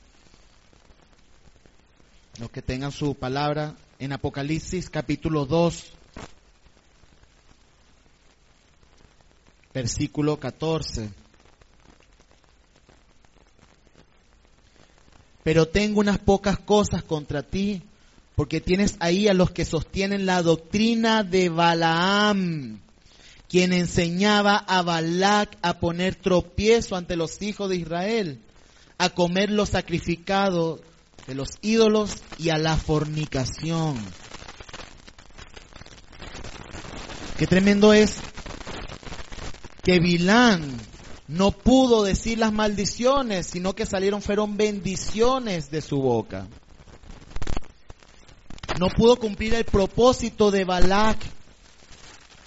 Los que tengan su palabra en Apocalipsis capítulo 2, versículo 14. Pero tengo unas pocas cosas contra ti, porque tienes ahí a los que sostienen la doctrina de Balaam, quien enseñaba a Balac a poner tropiezo ante los hijos de Israel, a comer lo sacrificado de los ídolos y a la fornicación. Qué tremendo es que Bilán no pudo decir las maldiciones, sino que salieron, fueron bendiciones de su boca. No pudo cumplir el propósito de Balac,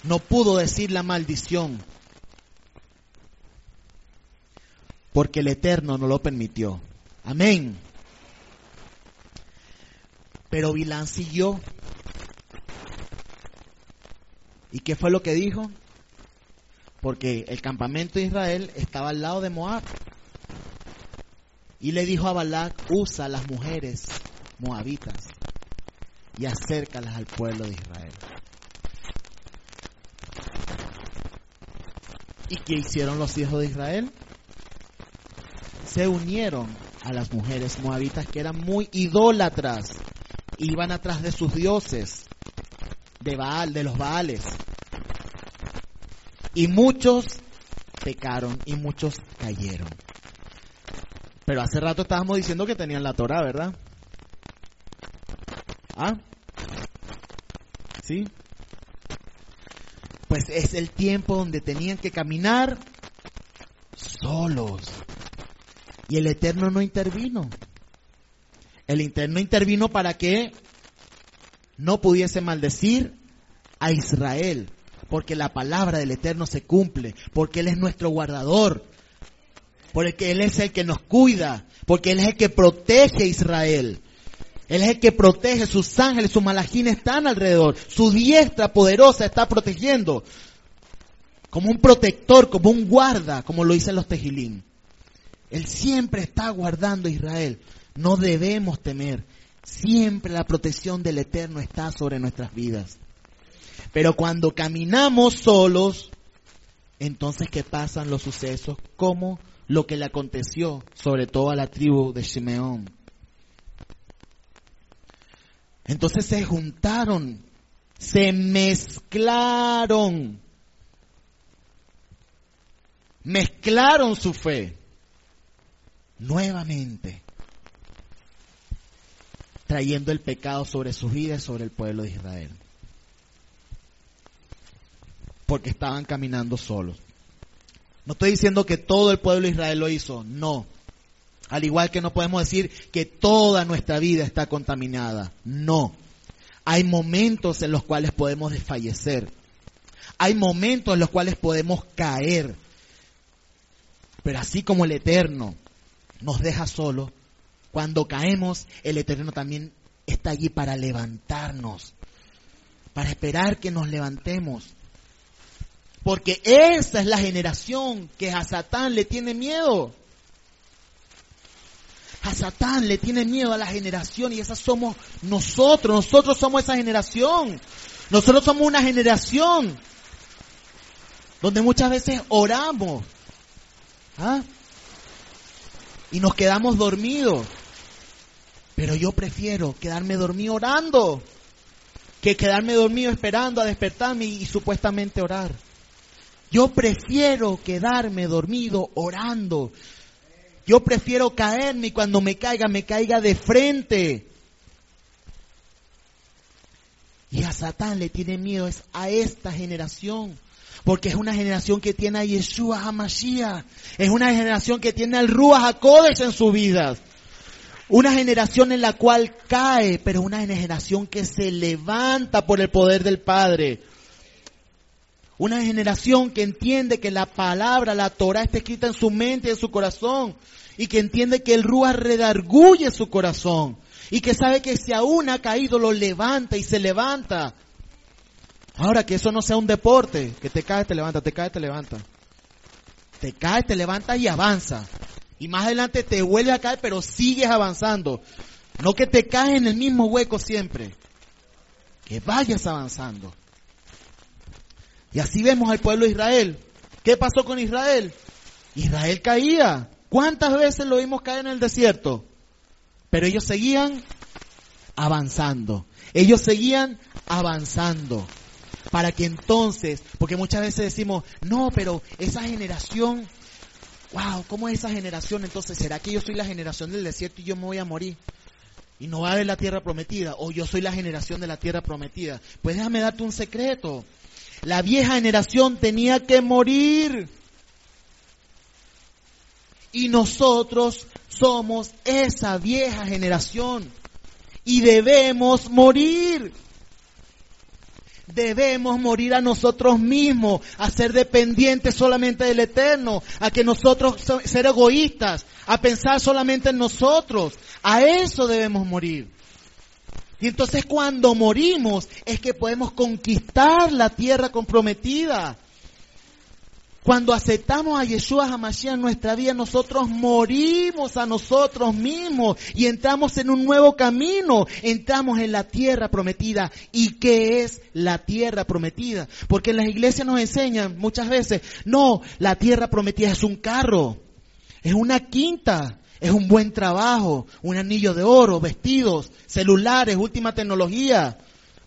no pudo decir la maldición, porque el Eterno no lo permitió. Amén. Pero Bilán siguió. ¿Y qué fue lo que dijo? porque el campamento de Israel estaba al lado de Moab. Y le dijo a Balac, usa las mujeres moabitas y acércalas al pueblo de Israel. ¿Y qué hicieron los hijos de Israel? Se unieron a las mujeres moabitas que eran muy idólatras, iban atrás de sus dioses, de Baal, de los Baales. Y muchos pecaron y muchos cayeron. Pero hace rato estábamos diciendo que tenían la Torah, ¿verdad? ¿Ah? ¿Sí? Pues es el tiempo donde tenían que caminar solos. Y el Eterno no intervino. El Eterno intervino para que no pudiese maldecir a Israel porque la palabra del Eterno se cumple, porque Él es nuestro guardador, porque Él es el que nos cuida, porque Él es el que protege a Israel. Él es el que protege, sus ángeles, sus malajines están alrededor, su diestra poderosa está protegiendo, como un protector, como un guarda, como lo dicen los tejilín. Él siempre está guardando a Israel. No debemos temer. Siempre la protección del Eterno está sobre nuestras vidas. Pero cuando caminamos solos, entonces ¿qué pasan los sucesos? Como lo que le aconteció sobre todo a la tribu de Simeón. Entonces se juntaron, se mezclaron, mezclaron su fe nuevamente, trayendo el pecado sobre sus vidas sobre el pueblo de Israel porque estaban caminando solos. No estoy diciendo que todo el pueblo de Israel lo hizo, no. Al igual que no podemos decir que toda nuestra vida está contaminada, no. Hay momentos en los cuales podemos desfallecer. Hay momentos en los cuales podemos caer. Pero así como el Eterno nos deja solos, cuando caemos, el Eterno también está allí para levantarnos, para esperar que nos levantemos. Porque esa es la generación que a Satán le tiene miedo. Satán le tiene miedo a la generación y esa somos nosotros. Nosotros somos esa generación. Nosotros somos una generación donde muchas veces oramos ¿ah? y nos quedamos dormidos. Pero yo prefiero quedarme dormido orando que quedarme dormido esperando a despertarme y supuestamente orar. Yo prefiero quedarme dormido orando. Yo prefiero caerme y cuando me caiga, me caiga de frente. Y a Satán le tiene miedo es a esta generación. Porque es una generación que tiene a Yeshua HaMashiach. Es una generación que tiene al Ruach HaKodesh en su vida. Una generación en la cual cae, pero una generación que se levanta por el poder del Padre. Una generación que entiende que la palabra, la Torah está escrita en su mente y en su corazón. Y que entiende que el Ruach redarguye su corazón. Y que sabe que si aún ha caído lo levanta y se levanta. Ahora que eso no sea un deporte, que te caes, te levanta, te caes, te levanta. Te caes, te levantas y avanza. Y más adelante te vuelve a caer, pero sigues avanzando. No que te caes en el mismo hueco siempre. Que vayas avanzando. Y así vemos al pueblo de Israel. ¿Qué pasó con Israel? Israel caía. ¿Cuántas veces lo vimos caer en el desierto? Pero ellos seguían avanzando. Ellos seguían avanzando. Para que entonces, porque muchas veces decimos, no, pero esa generación, wow, ¿cómo es esa generación? Entonces, ¿será que yo soy la generación del desierto y yo me voy a morir? Y no va a haber la tierra prometida. O yo soy la generación de la tierra prometida. Pues déjame darte un secreto. La vieja generación tenía que morir. Y nosotros somos esa vieja generación. Y debemos morir. Debemos morir a nosotros mismos, a ser dependientes solamente del Eterno, a que nosotros ser egoístas, a pensar solamente en nosotros. A eso debemos morir. Y entonces cuando morimos es que podemos conquistar la tierra comprometida. Cuando aceptamos a Yeshua HaMashiach en nuestra vida, nosotros morimos a nosotros mismos y entramos en un nuevo camino. Entramos en la tierra prometida. ¿Y qué es la tierra prometida? Porque las iglesias nos enseñan muchas veces, no, la tierra prometida es un carro, es una quinta, es un buen trabajo, un anillo de oro, vestidos, celulares, última tecnología,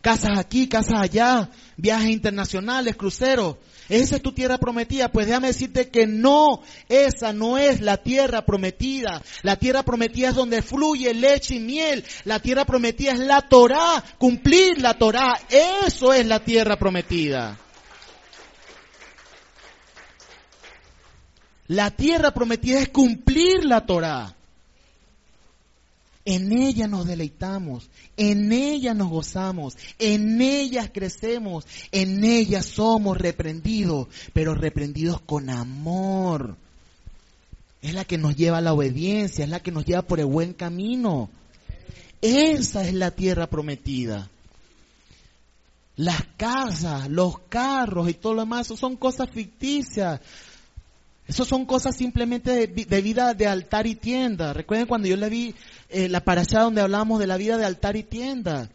casas aquí, casas allá, viajes internacionales, cruceros. Esa es tu tierra prometida. Pues déjame decirte que no, esa no es la tierra prometida. La tierra prometida es donde fluye leche y miel. La tierra prometida es la Torah, cumplir la Torah. Eso es la tierra prometida. La tierra prometida es cumplir la Torah. En ella nos deleitamos, en ella nos gozamos, en ella crecemos, en ella somos reprendidos, pero reprendidos con amor. Es la que nos lleva a la obediencia, es la que nos lleva por el buen camino. Esa es la tierra prometida. Las casas, los carros y todo lo demás, son cosas ficticias. Eso son cosas simplemente de, vida de altar y tienda. Recuerden cuando yo le vi eh, la parashá donde hablamos de la vida de altar y tienda.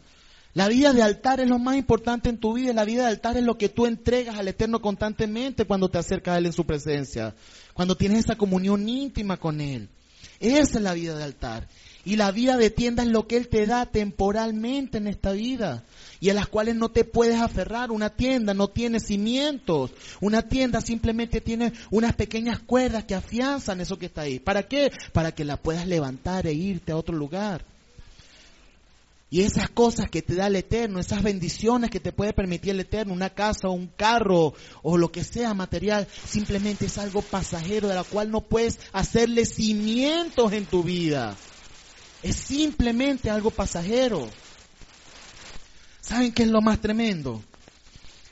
La vida de altar es lo más importante en tu vida. La vida de altar es lo que tú entregas al Eterno constantemente cuando te acercas a Él en su presencia. Cuando tienes esa comunión íntima con Él. Esa es la vida de altar. Y la vida de tienda es lo que Él te da temporalmente en esta vida y a las cuales no te puedes aferrar. Una tienda no tiene cimientos. Una tienda simplemente tiene unas pequeñas cuerdas que afianzan eso que está ahí. ¿Para qué? Para que la puedas levantar e irte a otro lugar. Y esas cosas que te da el Eterno, esas bendiciones que te puede permitir el Eterno, una casa un carro o lo que sea material, simplemente es algo pasajero de la cual no puedes hacerle cimientos en tu vida. Es simplemente algo pasajero. ¿Saben qué es lo más tremendo?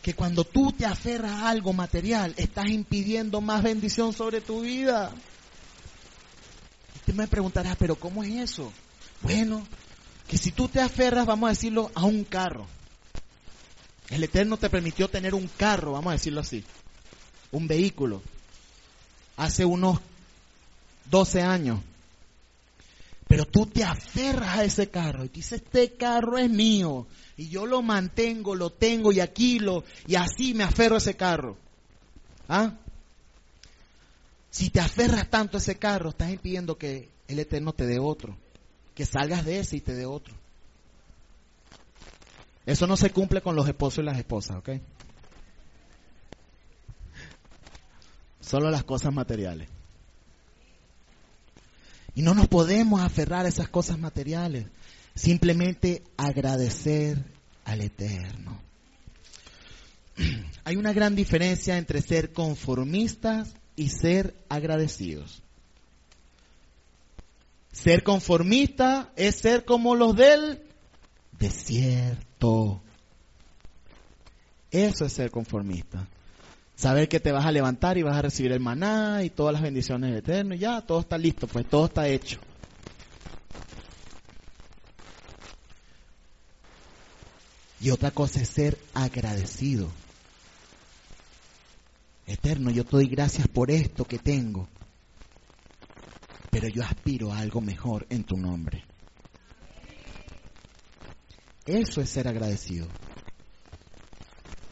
Que cuando tú te aferras a algo material, estás impidiendo más bendición sobre tu vida. Usted me preguntará, pero ¿cómo es eso? Bueno, que si tú te aferras, vamos a decirlo, a un carro. El Eterno te permitió tener un carro, vamos a decirlo así, un vehículo, hace unos 12 años. Pero tú te aferras a ese carro y dices, este carro es mío y yo lo mantengo, lo tengo y aquí lo, y así me aferro a ese carro. ¿Ah? Si te aferras tanto a ese carro, estás impidiendo que el Eterno te dé otro, que salgas de ese y te dé otro. Eso no se cumple con los esposos y las esposas, ¿ok? Solo las cosas materiales. Y no nos podemos aferrar a esas cosas materiales. Simplemente agradecer al Eterno. Hay una gran diferencia entre ser conformistas y ser agradecidos. Ser conformista es ser como los del desierto. Eso es ser conformista. Saber que te vas a levantar y vas a recibir el maná y todas las bendiciones del Eterno. Ya, todo está listo, pues todo está hecho. Y otra cosa es ser agradecido. Eterno, yo te doy gracias por esto que tengo, pero yo aspiro a algo mejor en tu nombre. Eso es ser agradecido.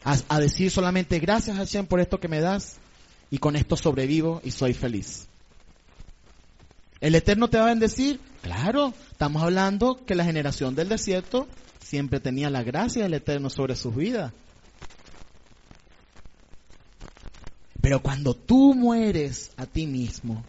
A, decir solamente gracias Hashem por esto que me das y con esto sobrevivo y soy feliz. ¿El Eterno te va a bendecir? Claro, estamos hablando que la generación del desierto siempre tenía la gracia del Eterno sobre sus vidas. Pero cuando tú mueres a ti mismo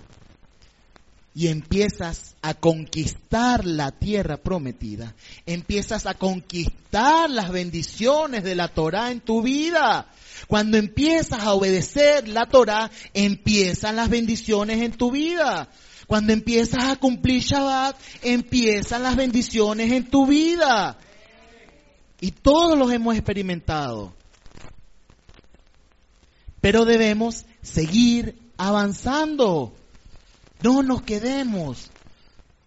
y empiezas a conquistar la tierra prometida, empiezas a conquistar las bendiciones de la Torah en tu vida. Cuando empiezas a obedecer la Torah, empiezan las bendiciones en tu vida. Cuando empiezas a cumplir Shabbat, empiezan las bendiciones en tu vida. Y todos los hemos experimentado. Pero debemos seguir avanzando. No nos quedemos.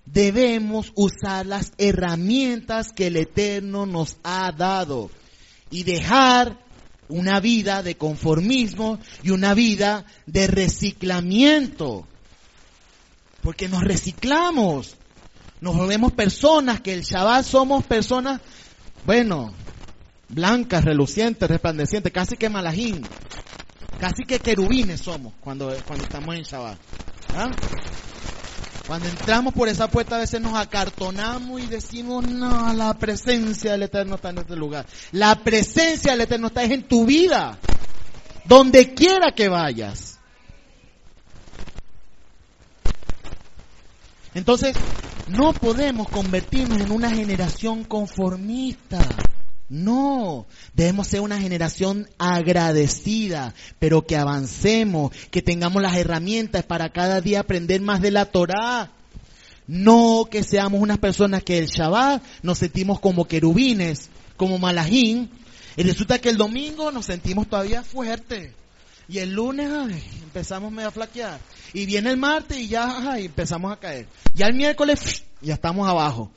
Debemos usar las herramientas que el Eterno nos ha dado y dejar una vida de conformismo y una vida de reciclamiento. Porque nos reciclamos. Nos volvemos personas que el Shabbat somos personas bueno, blancas, relucientes, resplandecientes, casi que malajín, casi que querubines somos cuando, cuando estamos en Shabbat. ¿ah? Cuando entramos por esa puerta a veces nos acartonamos y decimos, no, la presencia del Eterno está en este lugar. La presencia del Eterno está en tu vida, donde quiera que vayas. Entonces, no podemos convertirnos en una generación conformista. No, debemos ser una generación agradecida, pero que avancemos, que tengamos las herramientas para cada día aprender más de la Torá. No que seamos unas personas que el Shabbat nos sentimos como querubines, como malajín, y resulta que el domingo nos sentimos todavía fuertes. Y el lunes empezamos medio a flaquear. Y viene el martes y ya empezamos a caer. Ya el miércoles ya estamos abajo.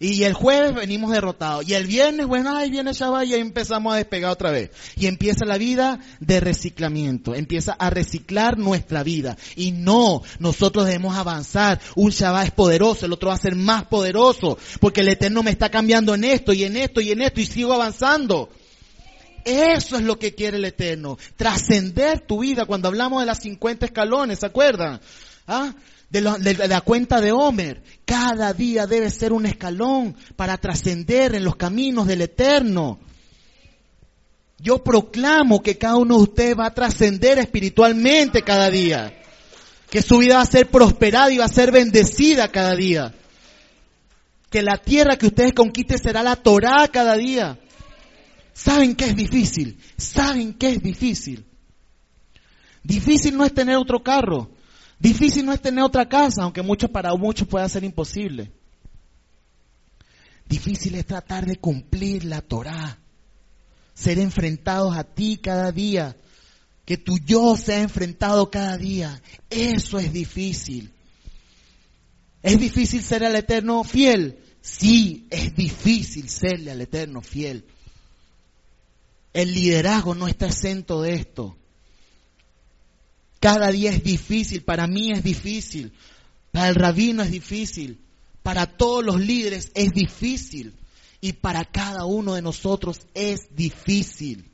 Y el jueves venimos derrotados. Y el viernes, bueno, ahí viene Shabbat y ahí empezamos a despegar otra vez. Y empieza la vida de reciclamiento. Empieza a reciclar nuestra vida. Y no, nosotros debemos avanzar. Un Shabbat es poderoso, el otro va a ser más poderoso. Porque el Eterno me está cambiando en esto y en esto y en esto y sigo avanzando. Eso es lo que quiere el Eterno. Trascender tu vida. Cuando hablamos de las 50 escalones, ¿se acuerdan? ¿Ah? De, la cuenta de Homer. Cada día debe ser un escalón para trascender en los caminos del Eterno. Yo proclamo que cada uno de ustedes va a trascender espiritualmente cada día. Que su vida va a ser prosperada y va a ser bendecida cada día. Que la tierra que ustedes conquisten será la Torah cada día. Saben que es difícil, saben que es difícil. Difícil no es tener otro carro, difícil no es tener otra casa, aunque mucho para muchos pueda ser imposible. Difícil es tratar de cumplir la Torah, ser enfrentados a ti cada día, que tu yo sea enfrentado cada día. Eso es difícil. ¿Es difícil ser al Eterno fiel? Sí, es difícil serle al Eterno fiel. El liderazgo no está exento de esto. Cada día es difícil, para mí es difícil, para el rabino es difícil, para todos los líderes es difícil y para cada uno de nosotros es difícil.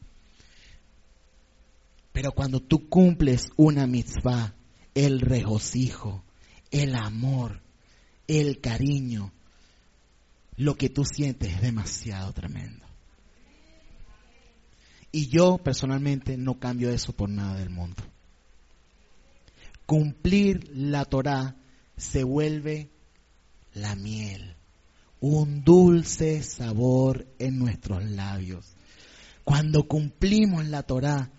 Pero cuando tú cumples una mitzvah, el regocijo, el amor, el cariño, lo que tú sientes es demasiado tremendo. Y yo personalmente no cambio eso por nada del mundo. Cumplir la Torah se vuelve la miel, un dulce sabor en nuestros labios. Cuando cumplimos la Torá,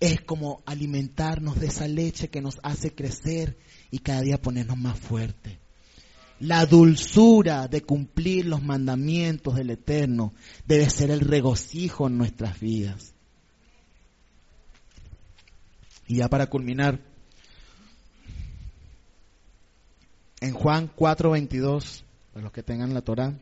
es como alimentarnos de esa leche que nos hace crecer y cada día ponernos más fuertes. La dulzura de cumplir los mandamientos del Eterno debe ser el regocijo en nuestras vidas. Y ya para culminar, en Juan 4:22, para los que tengan la Torá,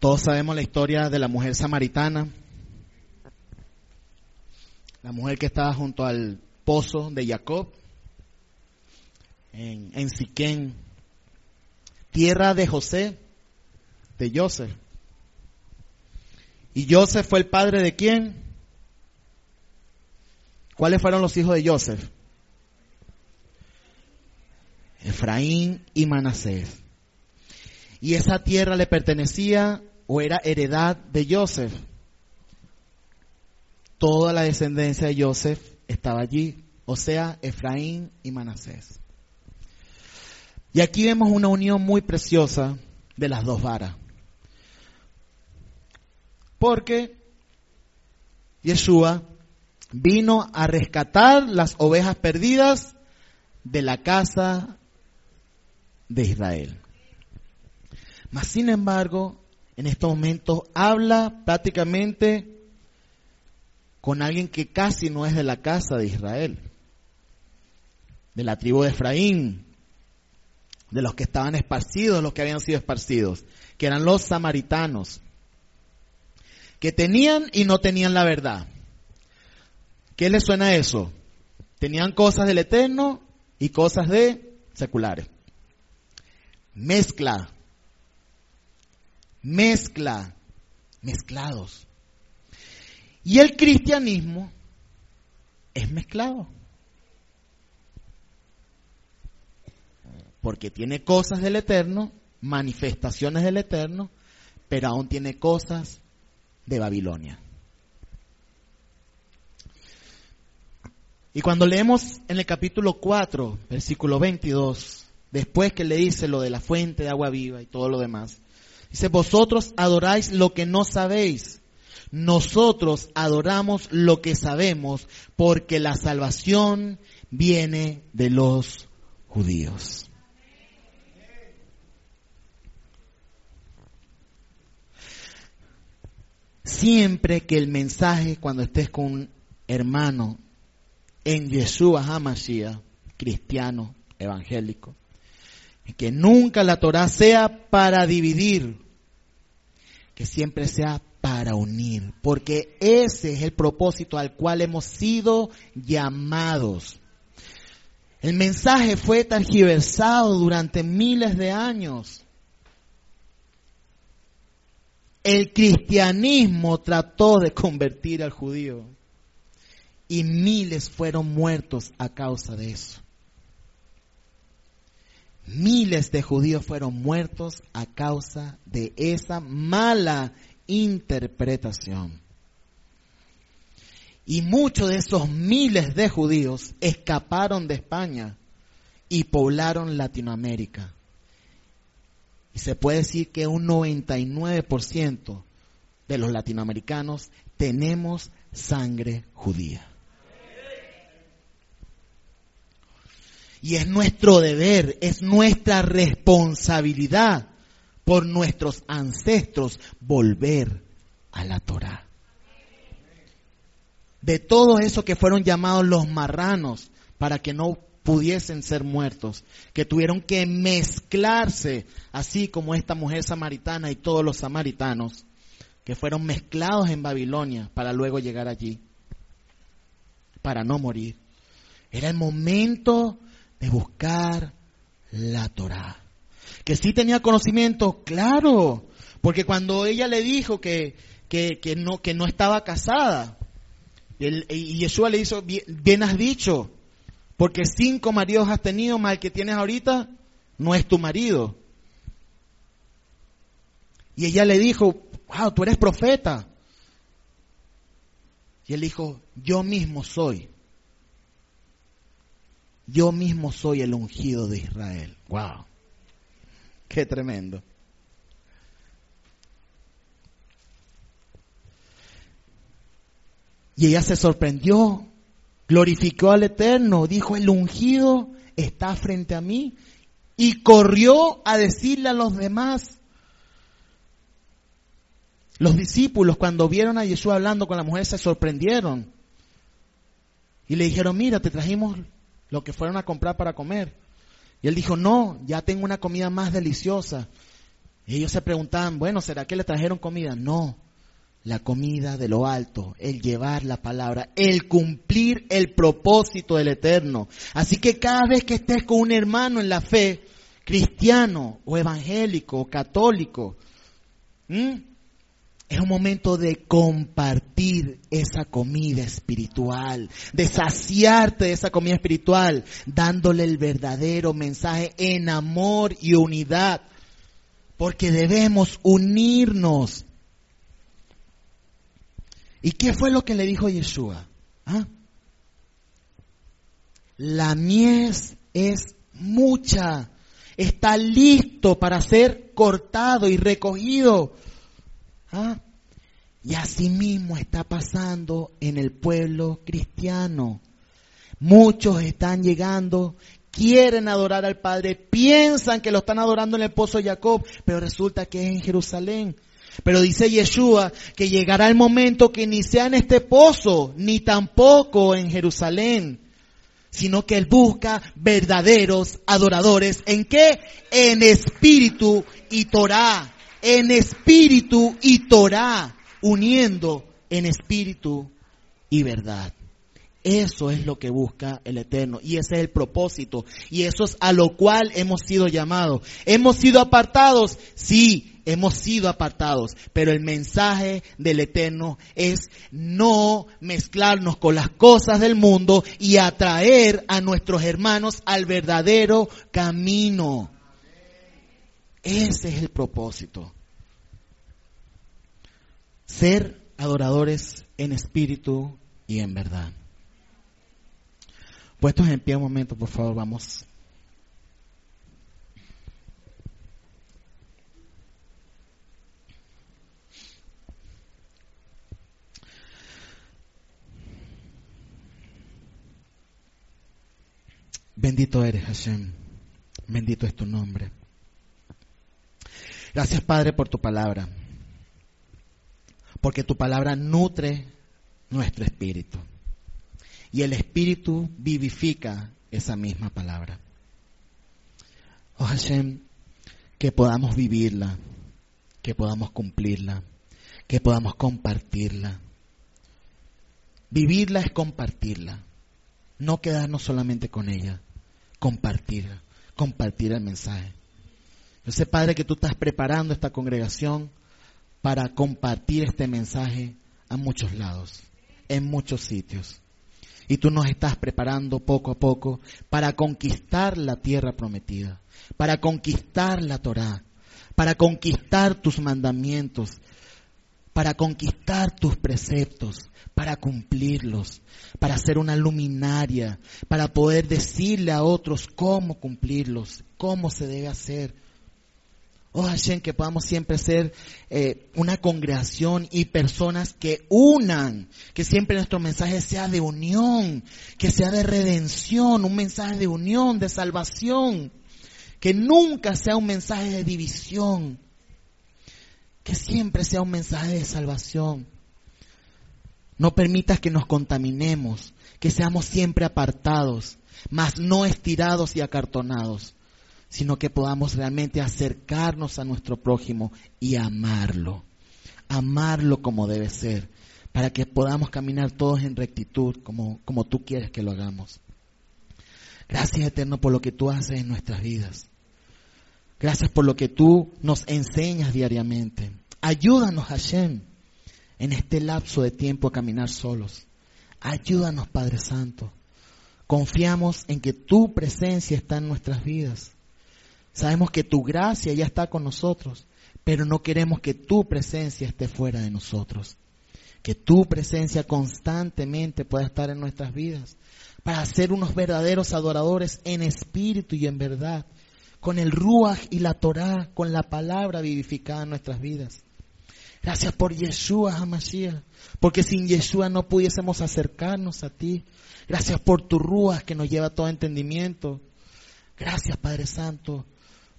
Todos sabemos la historia de la mujer samaritana, la mujer que estaba junto al pozo de Jacob, en, Siquén, tierra de José, de Joseph. ¿Y Joseph fue el padre de quién? ¿Cuáles fueron los hijos de Joseph? Efraín y Manasés. Y esa tierra le pertenecía o era heredad de Joseph. Toda la descendencia de Joseph estaba allí, o sea, Efraín y Manasés. Y aquí vemos una unión muy preciosa de las dos varas. Porque Yeshua vino a rescatar las ovejas perdidas de la casa de Israel. Mas sin embargo, en estos momentos habla prácticamente con alguien que casi no es de la casa de Israel, de la tribu de Efraín, de los que estaban esparcidos, los que habían sido esparcidos, que eran los samaritanos, que tenían y no tenían la verdad. ¿Qué les suena eso? Tenían cosas del eterno y cosas de seculares. Mezcla mezcla, mezclados. Y el cristianismo es mezclado. Porque tiene cosas del eterno, manifestaciones del eterno, pero aún tiene cosas de Babilonia. Y cuando leemos en el capítulo 4, versículo 22, después que le dice lo de la fuente de agua viva y todo lo demás, Dice, vosotros adoráis lo que no sabéis. Nosotros adoramos lo que sabemos porque la salvación viene de los judíos. Siempre que el mensaje, cuando estés con un hermano en Yeshua HaMashiach, cristiano, evangélico, que nunca la Torah sea para dividir, que siempre sea para unir, porque ese es el propósito al cual hemos sido llamados. El mensaje fue tergiversado durante miles de años. El cristianismo trató de convertir al judío y miles fueron muertos a causa de eso. Miles de judíos fueron muertos a causa de esa mala interpretación. Y muchos de esos miles de judíos escaparon de España y poblaron Latinoamérica. Y se puede decir que un 99% de los latinoamericanos tenemos sangre judía. Y es nuestro deber, es nuestra responsabilidad por nuestros ancestros volver a la Torah. De todos esos que fueron llamados los marranos para que no pudiesen ser muertos, que tuvieron que mezclarse, así como esta mujer samaritana y todos los samaritanos, que fueron mezclados en Babilonia para luego llegar allí, para no morir. Era el momento de buscar la Torah. Que sí tenía conocimiento, claro, porque cuando ella le dijo que, que, que no, que no estaba casada, y Yeshua le hizo, bien, has dicho, Porque cinco maridos has tenido, más el que tienes ahorita, no es tu marido. Y ella le dijo, wow, tú eres profeta. Y él dijo, yo mismo soy. Yo mismo soy el ungido de Israel. Wow. Qué tremendo. Y ella se sorprendió, glorificó al Eterno, dijo, el ungido está frente a mí. Y corrió a decirle a los demás. Los discípulos cuando vieron a Jesús hablando con la mujer se sorprendieron. Y le dijeron, mira, te trajimos lo que fueron a comprar para comer. Y él dijo, no, ya tengo una comida más deliciosa. Ellos se preguntaban, bueno, ¿será que le trajeron comida? No, la comida de lo alto, el llevar la palabra, el cumplir el propósito del Eterno. Así que cada vez que estés con un hermano en la fe, cristiano o evangélico o católico, es un momento de compartir esa comida espiritual, de saciarte de esa comida espiritual, dándole el verdadero mensaje en amor y unidad. Porque debemos unirnos. ¿Y qué fue lo que le dijo Yeshua? ¿Ah? La mies es mucha. Está listo para ser cortado y recogido ¿Ah? Y asimismo está pasando en el pueblo cristiano. Muchos están llegando, quieren adorar al Padre, piensan que lo están adorando en el pozo de Jacob, pero resulta que es en Jerusalén. Pero dice Yeshua que llegará el momento que ni sea en este pozo, ni tampoco en Jerusalén, sino que Él busca verdaderos adoradores. ¿En qué? En espíritu y Torah en espíritu y Torah, uniendo en espíritu y verdad. Eso es lo que busca el Eterno y ese es el propósito y eso es a lo cual hemos sido llamados. ¿Hemos sido apartados? Sí, hemos sido apartados, pero el mensaje del Eterno es no mezclarnos con las cosas del mundo y atraer a nuestros hermanos al verdadero camino. Ese es el propósito. Ser adoradores en espíritu y en verdad. Puestos en pie un momento, por favor, vamos. Bendito eres, Hashem. Bendito es tu nombre. Gracias, Padre, por tu palabra. Porque tu palabra nutre nuestro espíritu. Y el espíritu vivifica esa misma palabra. Oh Hashem, que podamos vivirla, que podamos cumplirla, que podamos compartirla. Vivirla es compartirla, no quedarnos solamente con ella, compartirla, compartir el mensaje. Yo sé, Padre, que tú estás preparando esta congregación para compartir este mensaje a muchos lados, en muchos sitios. Y tú nos estás preparando poco a poco para conquistar la tierra prometida, para conquistar la Torá, para conquistar tus mandamientos, para conquistar tus preceptos, para cumplirlos, para ser una luminaria, para poder decirle a otros cómo cumplirlos, cómo se debe hacer Oh Hashem, que podamos siempre ser eh, una congregación y personas que unan, que siempre nuestro mensaje sea de unión, que sea de redención, un mensaje de unión, de salvación, que nunca sea un mensaje de división, que siempre sea un mensaje de salvación. No permitas que nos contaminemos, que seamos siempre apartados, mas no estirados y acartonados sino que podamos realmente acercarnos a nuestro prójimo y amarlo, amarlo como debe ser, para que podamos caminar todos en rectitud como, como tú quieres que lo hagamos. Gracias Eterno por lo que tú haces en nuestras vidas. Gracias por lo que tú nos enseñas diariamente. Ayúdanos, Hashem, en este lapso de tiempo a caminar solos. Ayúdanos, Padre Santo. Confiamos en que tu presencia está en nuestras vidas. Sabemos que tu gracia ya está con nosotros, pero no queremos que tu presencia esté fuera de nosotros. Que tu presencia constantemente pueda estar en nuestras vidas para ser unos verdaderos adoradores en espíritu y en verdad, con el Ruach y la Torah, con la palabra vivificada en nuestras vidas. Gracias por Yeshua Hamashiach, porque sin Yeshua no pudiésemos acercarnos a ti. Gracias por tu Ruach que nos lleva a todo entendimiento. Gracias Padre Santo,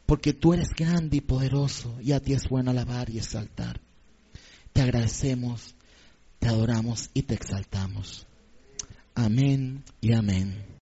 porque tú eres grande y poderoso y a ti es bueno alabar y exaltar. Te agradecemos, te adoramos y te exaltamos. Amén y amén.